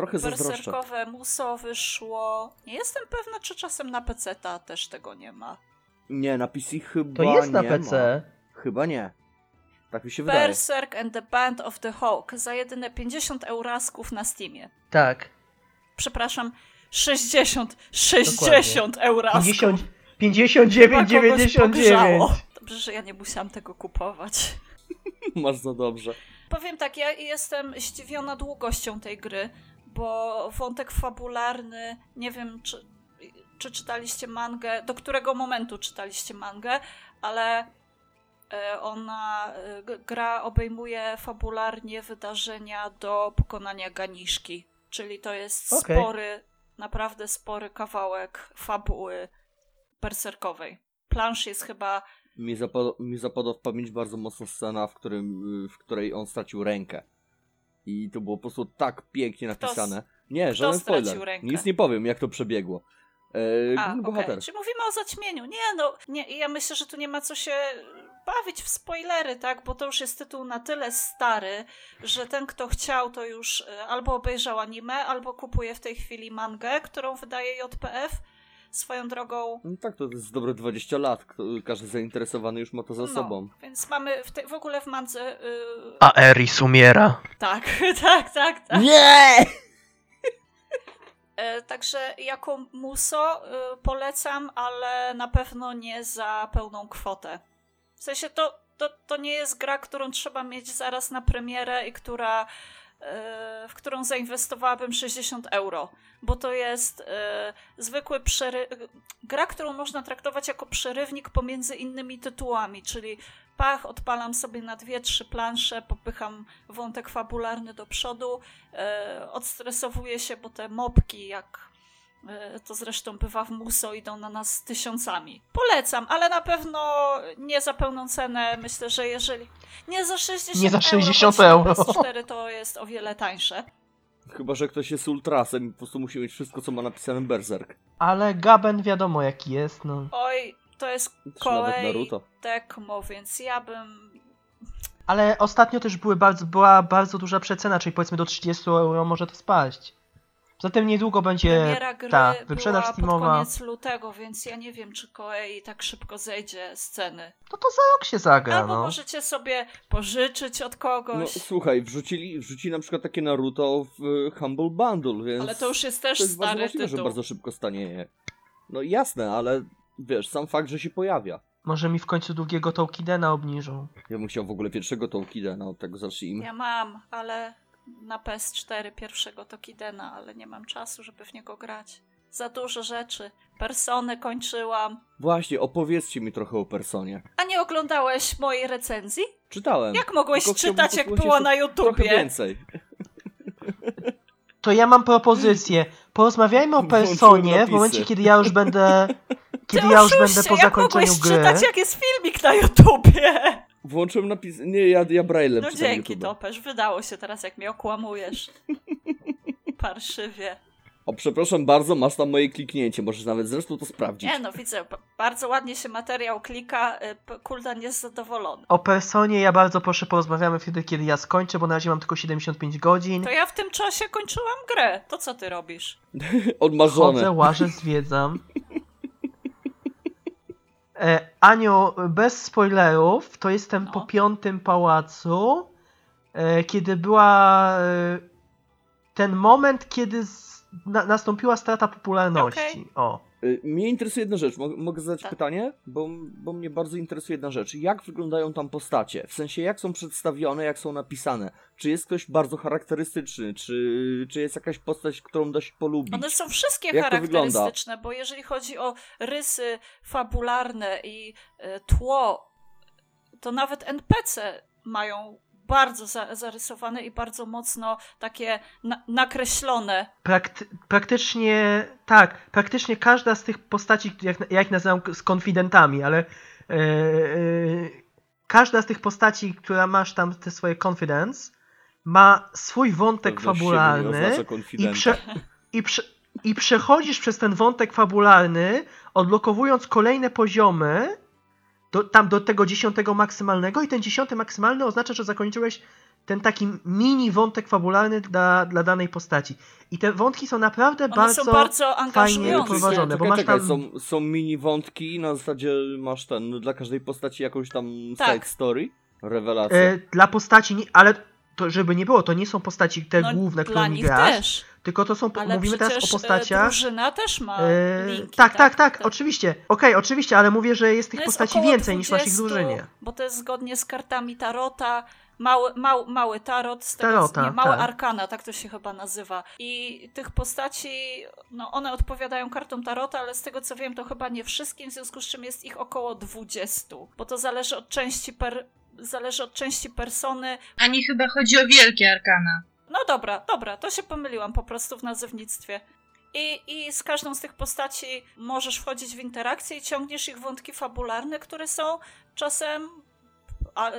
Trochę zazdroszczę. Berserkowe Muso wyszło. Nie jestem pewna, czy czasem na PC też tego nie ma. Nie, na PC chyba To jest na nie PC. Ma. Chyba nie. Tak mi się wydaje. Berserk and the Band of the Hawk za jedyne 50 eurasków na Steamie. Tak. Przepraszam, 60, 60 eurasków. 50, Chyba 59, kogoś 99. pogrzało. Dobrze, że ja nie musiałam tego kupować. Masz za dobrze. Powiem tak, ja jestem zdziwiona długością tej gry, bo wątek fabularny, nie wiem czy, czy czytaliście mangę, do którego momentu czytaliście mangę, ale e, ona, e, gra obejmuje fabularnie wydarzenia do pokonania Ganiszki, czyli to jest Okej. spory, naprawdę spory kawałek fabuły berserkowej. Plansz jest chyba Mi, zapadła, mi zapadła w pamięć bardzo mocno scena, w, którym, w której on stracił rękę. I to było po prostu tak pięknie napisane. Nie, żaden spoiler. Nic nie powiem, jak to przebiegło. E, A, bohater. Czy mówimy o zaćmieniu? Nie, no, nie, ja myślę, że tu nie ma co się bawić w spoilery, tak? Bo to już jest tytuł na tyle stary, że ten, kto chciał, to już y, albo obejrzał anime, albo kupuje w tej chwili mangę, którą wydaje JPF. Swoją drogą. No tak, to jest dobre 20 lat. Każdy zainteresowany już ma to za No, sobą. więc mamy w, te, w ogóle w mandze. y, A Eris umiera. tak, tak, tak, tak. Nie! E, Także jako muso y, polecam, ale na pewno nie za pełną kwotę. W sensie to, to, to nie jest gra, którą trzeba mieć zaraz na premierę i która, w którą zainwestowałabym 60 euro, bo to jest e, zwykły przery... gra, którą można traktować jako przerywnik pomiędzy innymi tytułami, czyli pach, odpalam sobie na dwie, trzy plansze, popycham wątek fabularny do przodu, e, odstresowuję się, bo te mopki, jak e, to zresztą bywa w Muso, idą na nas tysiącami. Polecam, ale na pewno nie za pełną cenę. Myślę, że jeżeli. Nie za 60 Nie za 60 euro. euro. choć na PS4 to jest o wiele tańsze. Chyba, że ktoś jest ultrasem i po prostu musi mieć wszystko, co ma napisane Berserk. Ale Gaben wiadomo jaki jest, no. Oj, to jest Czy nawet kolej Naruto. Tecmo, więc ja bym. Ale ostatnio też były bardzo, była bardzo duża przecena, czyli powiedzmy do 30 euro może to spaść. Zatem niedługo będzie ta była wyprzedaż pod Steamowa. koniec lutego, więc ja nie wiem, czy Koei tak szybko zejdzie z ceny. No to za rok się zagra, Albo no. możecie sobie pożyczyć od No kogoś. słuchaj, wrzucili, wrzucili na przykład takie Naruto w y, Humble Bundle, więc... ale to już jest też to jest stary możliwe, że tytuł. bardzo szybko stanieje. No jasne, ale wiesz, sam fakt, że się pojawia. Może mi w końcu drugiego Tolkiena obniżą. Ja bym chciał w ogóle pierwszego Tolkiena, od tego zacznijmy. Ja mam, ale na PS4 pierwszego Tokidena, ale nie mam czasu, żeby w niego grać. Za dużo rzeczy. Persony kończyłam. Właśnie, opowiedzcie mi trochę o Personie. A nie oglądałeś mojej recenzji? Czytałem. Jak mogłeś Tylko czytać, jak było na Trochę YouTubie? więcej. To ja mam propozycję. Porozmawiajmy o Personie w momencie, kiedy ja już będę. Kiedy Ty ja już będę po jak zakończeniu mogłeś gry. czytać, jak jest filmik na YouTubie? Włączyłem napis... Nie, ja, ja Braille'em No dzięki. Topesz. Wydało się teraz, jak mnie okłamujesz. Parszywie. O, przepraszam bardzo, masz tam moje kliknięcie, możesz nawet zresztą to sprawdzić. Nie no, widzę. Bardzo ładnie się materiał klika, y, Kuldan jest zadowolony. O personie ja bardzo proszę porozmawiamy wtedy, kiedy ja skończę, bo na razie mam tylko 75 godzin. To ja w tym czasie kończyłam grę. To co ty robisz? On ma żonę. Chodzę, łażę, zwiedzam. E, Aniu, bez spoilerów, to jestem No. po piątym pałacu, e, kiedy była e, ten moment, kiedy nastąpiła strata popularności. Okej. O. Y, Mnie interesuje jedna rzecz. Mo- Mogę zadać Tak. pytanie? Bo, bo mnie bardzo interesuje jedna rzecz. Jak wyglądają tam postacie? W sensie, jak są przedstawione, jak są napisane? Czy jest ktoś bardzo charakterystyczny? Czy, czy jest jakaś postać, którą da się polubić? One są wszystkie Jak charakterystyczne, bo jeżeli chodzi o rysy fabularne i e, tło, to nawet NPC mają bardzo za zarysowane i bardzo mocno takie na nakreślone. Prakty- praktycznie, tak, praktycznie każda z tych postaci, jak, jak nazywam, z konfidentami, ale e, e, każda z tych postaci, która masz tam te swoje confidence, ma swój wątek fabularny i, prze, i, prze, i przechodzisz przez ten wątek fabularny, odblokowując kolejne poziomy, do, tam do tego dziesiątego maksymalnego i ten dziesiąty maksymalny oznacza, że zakończyłeś ten taki mini wątek fabularny dla, dla danej postaci. I te wątki są naprawdę One bardzo... są bardzo Ale angażujące. poprowadzone, bo masz czekaj, tam- są, są mini wątki na zasadzie masz ten, no, dla każdej postaci jakąś tam Tak. side story, rewelację. E, dla postaci, nie, ale to żeby nie było, to nie są postaci te No, główne, którymi grasz, też. Tylko to są, po- Ale mówimy teraz o e, postaciach... drużyna też ma E, linki. tak, tak, tak, oczywiście. Okej, oczywiście, ale mówię, że jest tych No jest postaci więcej niż masz ich w 20, drużynie. Bo to jest zgodnie z kartami Tarota. Mały, mały, mały tarot, z tego, Tarota, nie, mała tak. arkana, tak to się chyba nazywa. I tych postaci, no one odpowiadają kartom tarota, ale z tego co wiem, to chyba nie wszystkim, w związku z czym jest ich około 20. Bo to zależy od części per, zależy od części persony. Ani chyba chodzi o wielkie arkana. No dobra, dobra, to się pomyliłam po prostu w nazewnictwie. I, I z każdą z tych postaci możesz wchodzić w interakcję i ciągniesz ich wątki fabularne, które są czasem. A,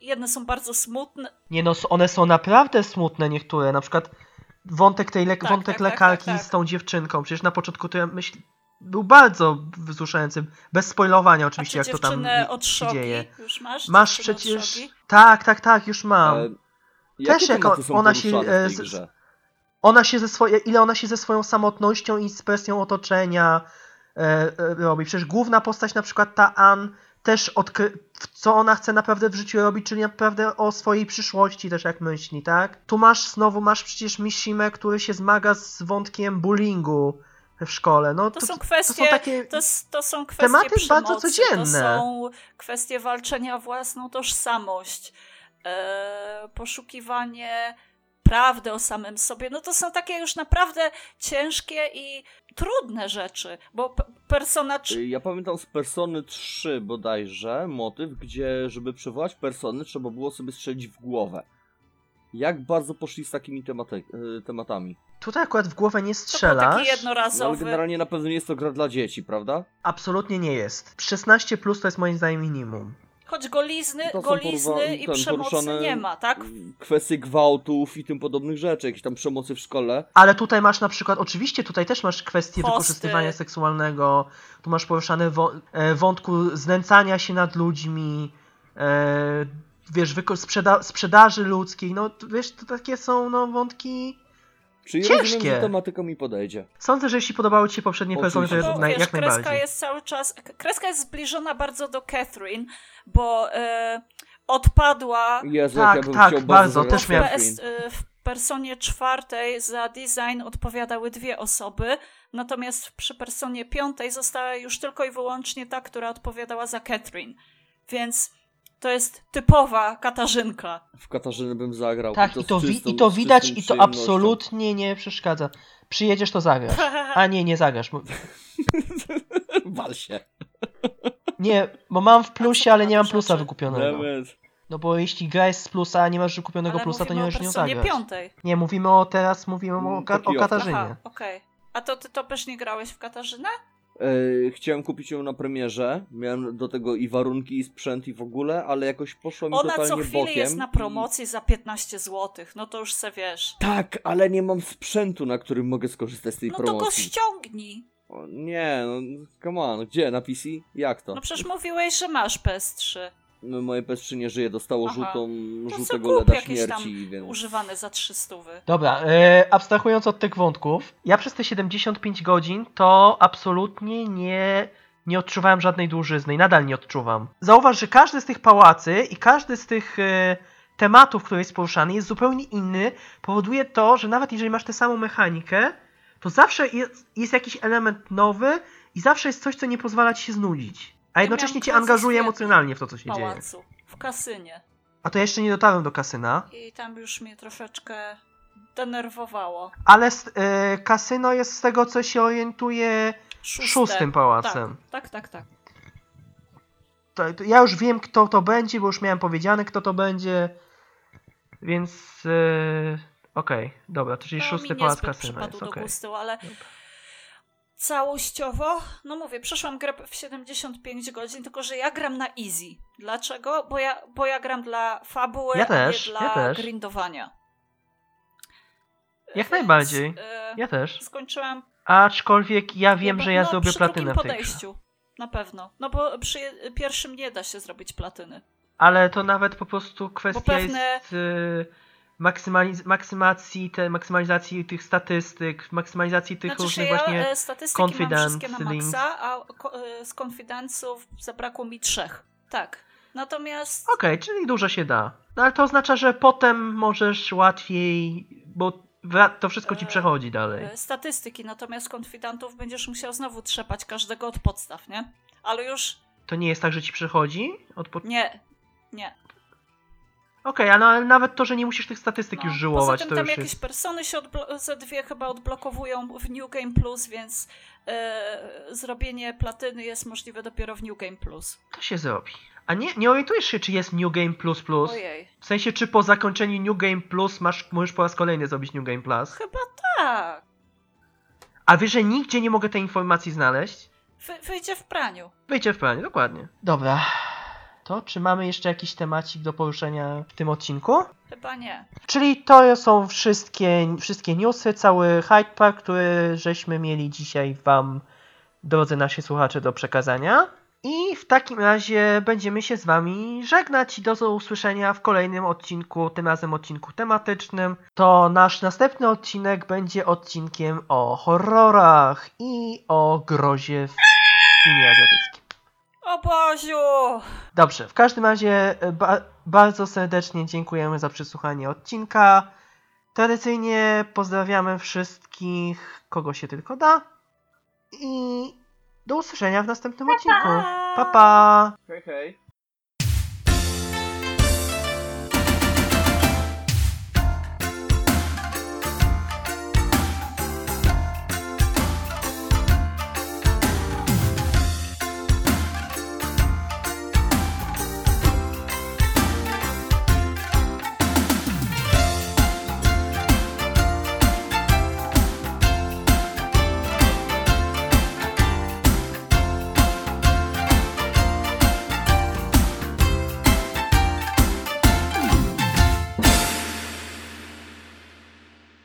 jedne są bardzo smutne. Nie no, one są naprawdę smutne niektóre, na przykład wątek tej le- Tak, wątek tak, tak, lekarki tak, tak. z tą dziewczynką, przecież na początku to ja myśl... był bardzo wzruszający, bez spoilowania A oczywiście, czy jak to tam od się szoki dzieje. już masz? Masz przecież... Szogi? Tak, tak, tak, już mam. E, jakie jak tematy o- są ona się, poruszane e, w tej z- grze? Ona się ze swoje, ile ona się ze swoją samotnością i z presją otoczenia e, e, robi. Przecież główna postać, na przykład ta Ann, też odkry... co ona chce naprawdę w życiu robić, czyli naprawdę o swojej przyszłości też jak myśli, tak? Tu masz znowu, masz przecież Mishimę, który się zmaga z wątkiem bullyingu w szkole. No, To to, są to kwestie. są takie... To, s- to są kwestie Tematy bardzo przemocy, codzienne. To są kwestie walczenia o własną tożsamość, e, poszukiwanie prawdy o samym sobie. No to są takie już naprawdę ciężkie i trudne rzeczy, bo persona... cz- Y, Ja pamiętam z Persony 3 bodajże motyw, gdzie żeby przywołać persony trzeba było sobie strzelić w głowę. Jak bardzo poszli z takimi tematy, tematami? Tutaj akurat w głowę nie To był strzelasz. taki No, ale jednorazowy. generalnie na pewno nie jest to gra dla dzieci, prawda? Absolutnie nie jest. 16 plus to jest moim zdaniem minimum. Choć golizny, To golizny porwa- i ten, przemocy nie ma, tak? Kwestie gwałtów i tym podobnych rzeczy, jakieś tam przemocy w szkole. Ale tutaj masz na przykład, oczywiście tutaj też masz kwestię wykorzystywania seksualnego, tu masz poruszane wo- e, wątku znęcania się nad ludźmi, e, wiesz, wyko- sprzeda- sprzedaży ludzkiej, no wiesz, to takie są no, wątki... Czyli Ciężkie. rozumiem, że tematyka mi podejdzie. Sądzę, że jeśli podobały Ci się poprzednie persony, to No, naj- wiesz, jak kreska najbardziej. jest cały czas. Kreska jest zbliżona bardzo do Catherine, bo e, odpadła Jezu, Tak, ja bym tak, chciał bardzo, bardzo też miałem-. PS, e, w personie czwartej za design odpowiadały dwie osoby, natomiast przy personie piątej została już tylko i wyłącznie ta, która odpowiadała za Catherine. Więc to jest typowa Katarzynka. W Katarzynę bym zagrał. Tak, i to, z wi- czystą- i to widać i to absolutnie nie przeszkadza. Przyjedziesz, to zagrasz. A nie, nie zagrasz. Wal się. Nie, bo mam w plusie, ale nie mam to plusa wykupionego. No bo jeśli gra jest z plusa, a nie masz wykupionego Ale plusa, to nie możesz nią zagrać. piątej. Nie, mówimy o teraz, mówimy o, Mm, o. Katarzynie. Aha, okej. A to ty to też nie grałeś w Katarzynę? Chciałem kupić ją na premierze. Miałem do tego i warunki, i sprzęt, i w ogóle, ale jakoś poszło mi Ona totalnie co chwilę bokiem. jest na promocji za 15 zł. No to już se wiesz. Tak, ale nie mam sprzętu, na którym mogę skorzystać z tej No to go promocji. ściągnij. O, nie, no come on, gdzie? Na PC? Jak to? No przecież mówiłeś, że masz PS3. No, moje PS3 nie żyje, dostało Aha. żółtą, To żółtego leda śmierci, więc... używane za 300. Dobra, e, abstrahując od tych wątków, ja przez te 75 godzin to absolutnie nie, nie odczuwałem żadnej dłużyzny i nadal nie odczuwam. Zauważ, że każdy z tych pałacy i każdy z tych e, tematów, który jest poruszany, jest zupełnie inny. Powoduje to, że nawet jeżeli masz tę samą mechanikę, to zawsze jest, jest jakiś element nowy i zawsze jest coś, co nie pozwala ci się znudzić. A jednocześnie cię angażuje emocjonalnie w to, co się dzieje. pałacu, w kasynie. A to ja jeszcze nie dotarłem do kasyna. I tam już mnie troszeczkę denerwowało. Ale e, kasyno jest z tego, co się orientuje Szóste. szóstym pałacem. Tak, tak, tak, tak. To, to ja już wiem, kto to będzie, bo już miałem powiedziane, kto to będzie. Więc. E, Okej, dobra, to czyli To szósty pałac kasyna jest. do okej. gustu, ale całościowo, no mówię, przeszłam grę w 75 godzin, tylko że ja gram na easy. Dlaczego? Bo ja, bo ja gram dla fabuły, Ja też, nie ja dla też. grindowania. Jak Więc, najbardziej. Ja też. Skończyłam Aczkolwiek ja wiem, że ja no, zrobię platynę w tej grze. podejściu. Na pewno. No bo przy pierwszym nie da się zrobić platyny. Ale to nawet po prostu kwestia pewne- jest. E, maksymaliz- maksymacji, te, maksymalizacji tych statystyk, maksymalizacji tych Znaczy różnych ja właśnie. e, statystyki mam confidence wszystkie na maksa, a e, z konfidenców zabrakło mi trzech. Tak. Natomiast Okej, czyli dużo się da. No ale to oznacza, że potem możesz łatwiej, bo to wszystko ci E, przechodzi dalej. statystyki, natomiast konfidentów będziesz musiał znowu trzepać każdego od podstaw, nie? Ale już To nie jest tak, że ci przechodzi? Od nie. Nie. A no, ale nawet to, że nie musisz tych statystyk No, już żyłować, Poza tym to tam już jakieś jest... persony się ze dwie chyba odblokowują w New Game Plus, więc e, zrobienie platyny jest możliwe dopiero w New Game Plus. To się zrobi. A nie, nie orientujesz się, czy jest New Game Plus Plus? Ojej. W sensie, czy po zakończeniu New Game Plus masz, możesz po raz kolejny zrobić New Game Plus? Chyba tak. A wiesz, że nigdzie nie mogę tej informacji znaleźć? Wy, wyjdzie w praniu. Wyjdzie w planie, dokładnie. Dobra. To czy mamy jeszcze jakiś temacik do poruszenia w tym odcinku? Chyba nie. Czyli to są wszystkie, wszystkie newsy, cały Hyde Park, który żeśmy mieli dzisiaj wam, drodzy nasi słuchacze, do przekazania. I w takim razie będziemy się z wami żegnać i do usłyszenia w kolejnym odcinku, tym razem odcinku tematycznym. To nasz następny odcinek będzie odcinkiem o horrorach i o grozie w kinie azjatyckim. O Boziu! Dobrze, w każdym razie e, ba bardzo serdecznie dziękujemy za przysłuchanie odcinka. Tradycyjnie pozdrawiamy wszystkich, kogo się tylko da. I do usłyszenia w następnym odcinku. Pa pa! Hej, hej.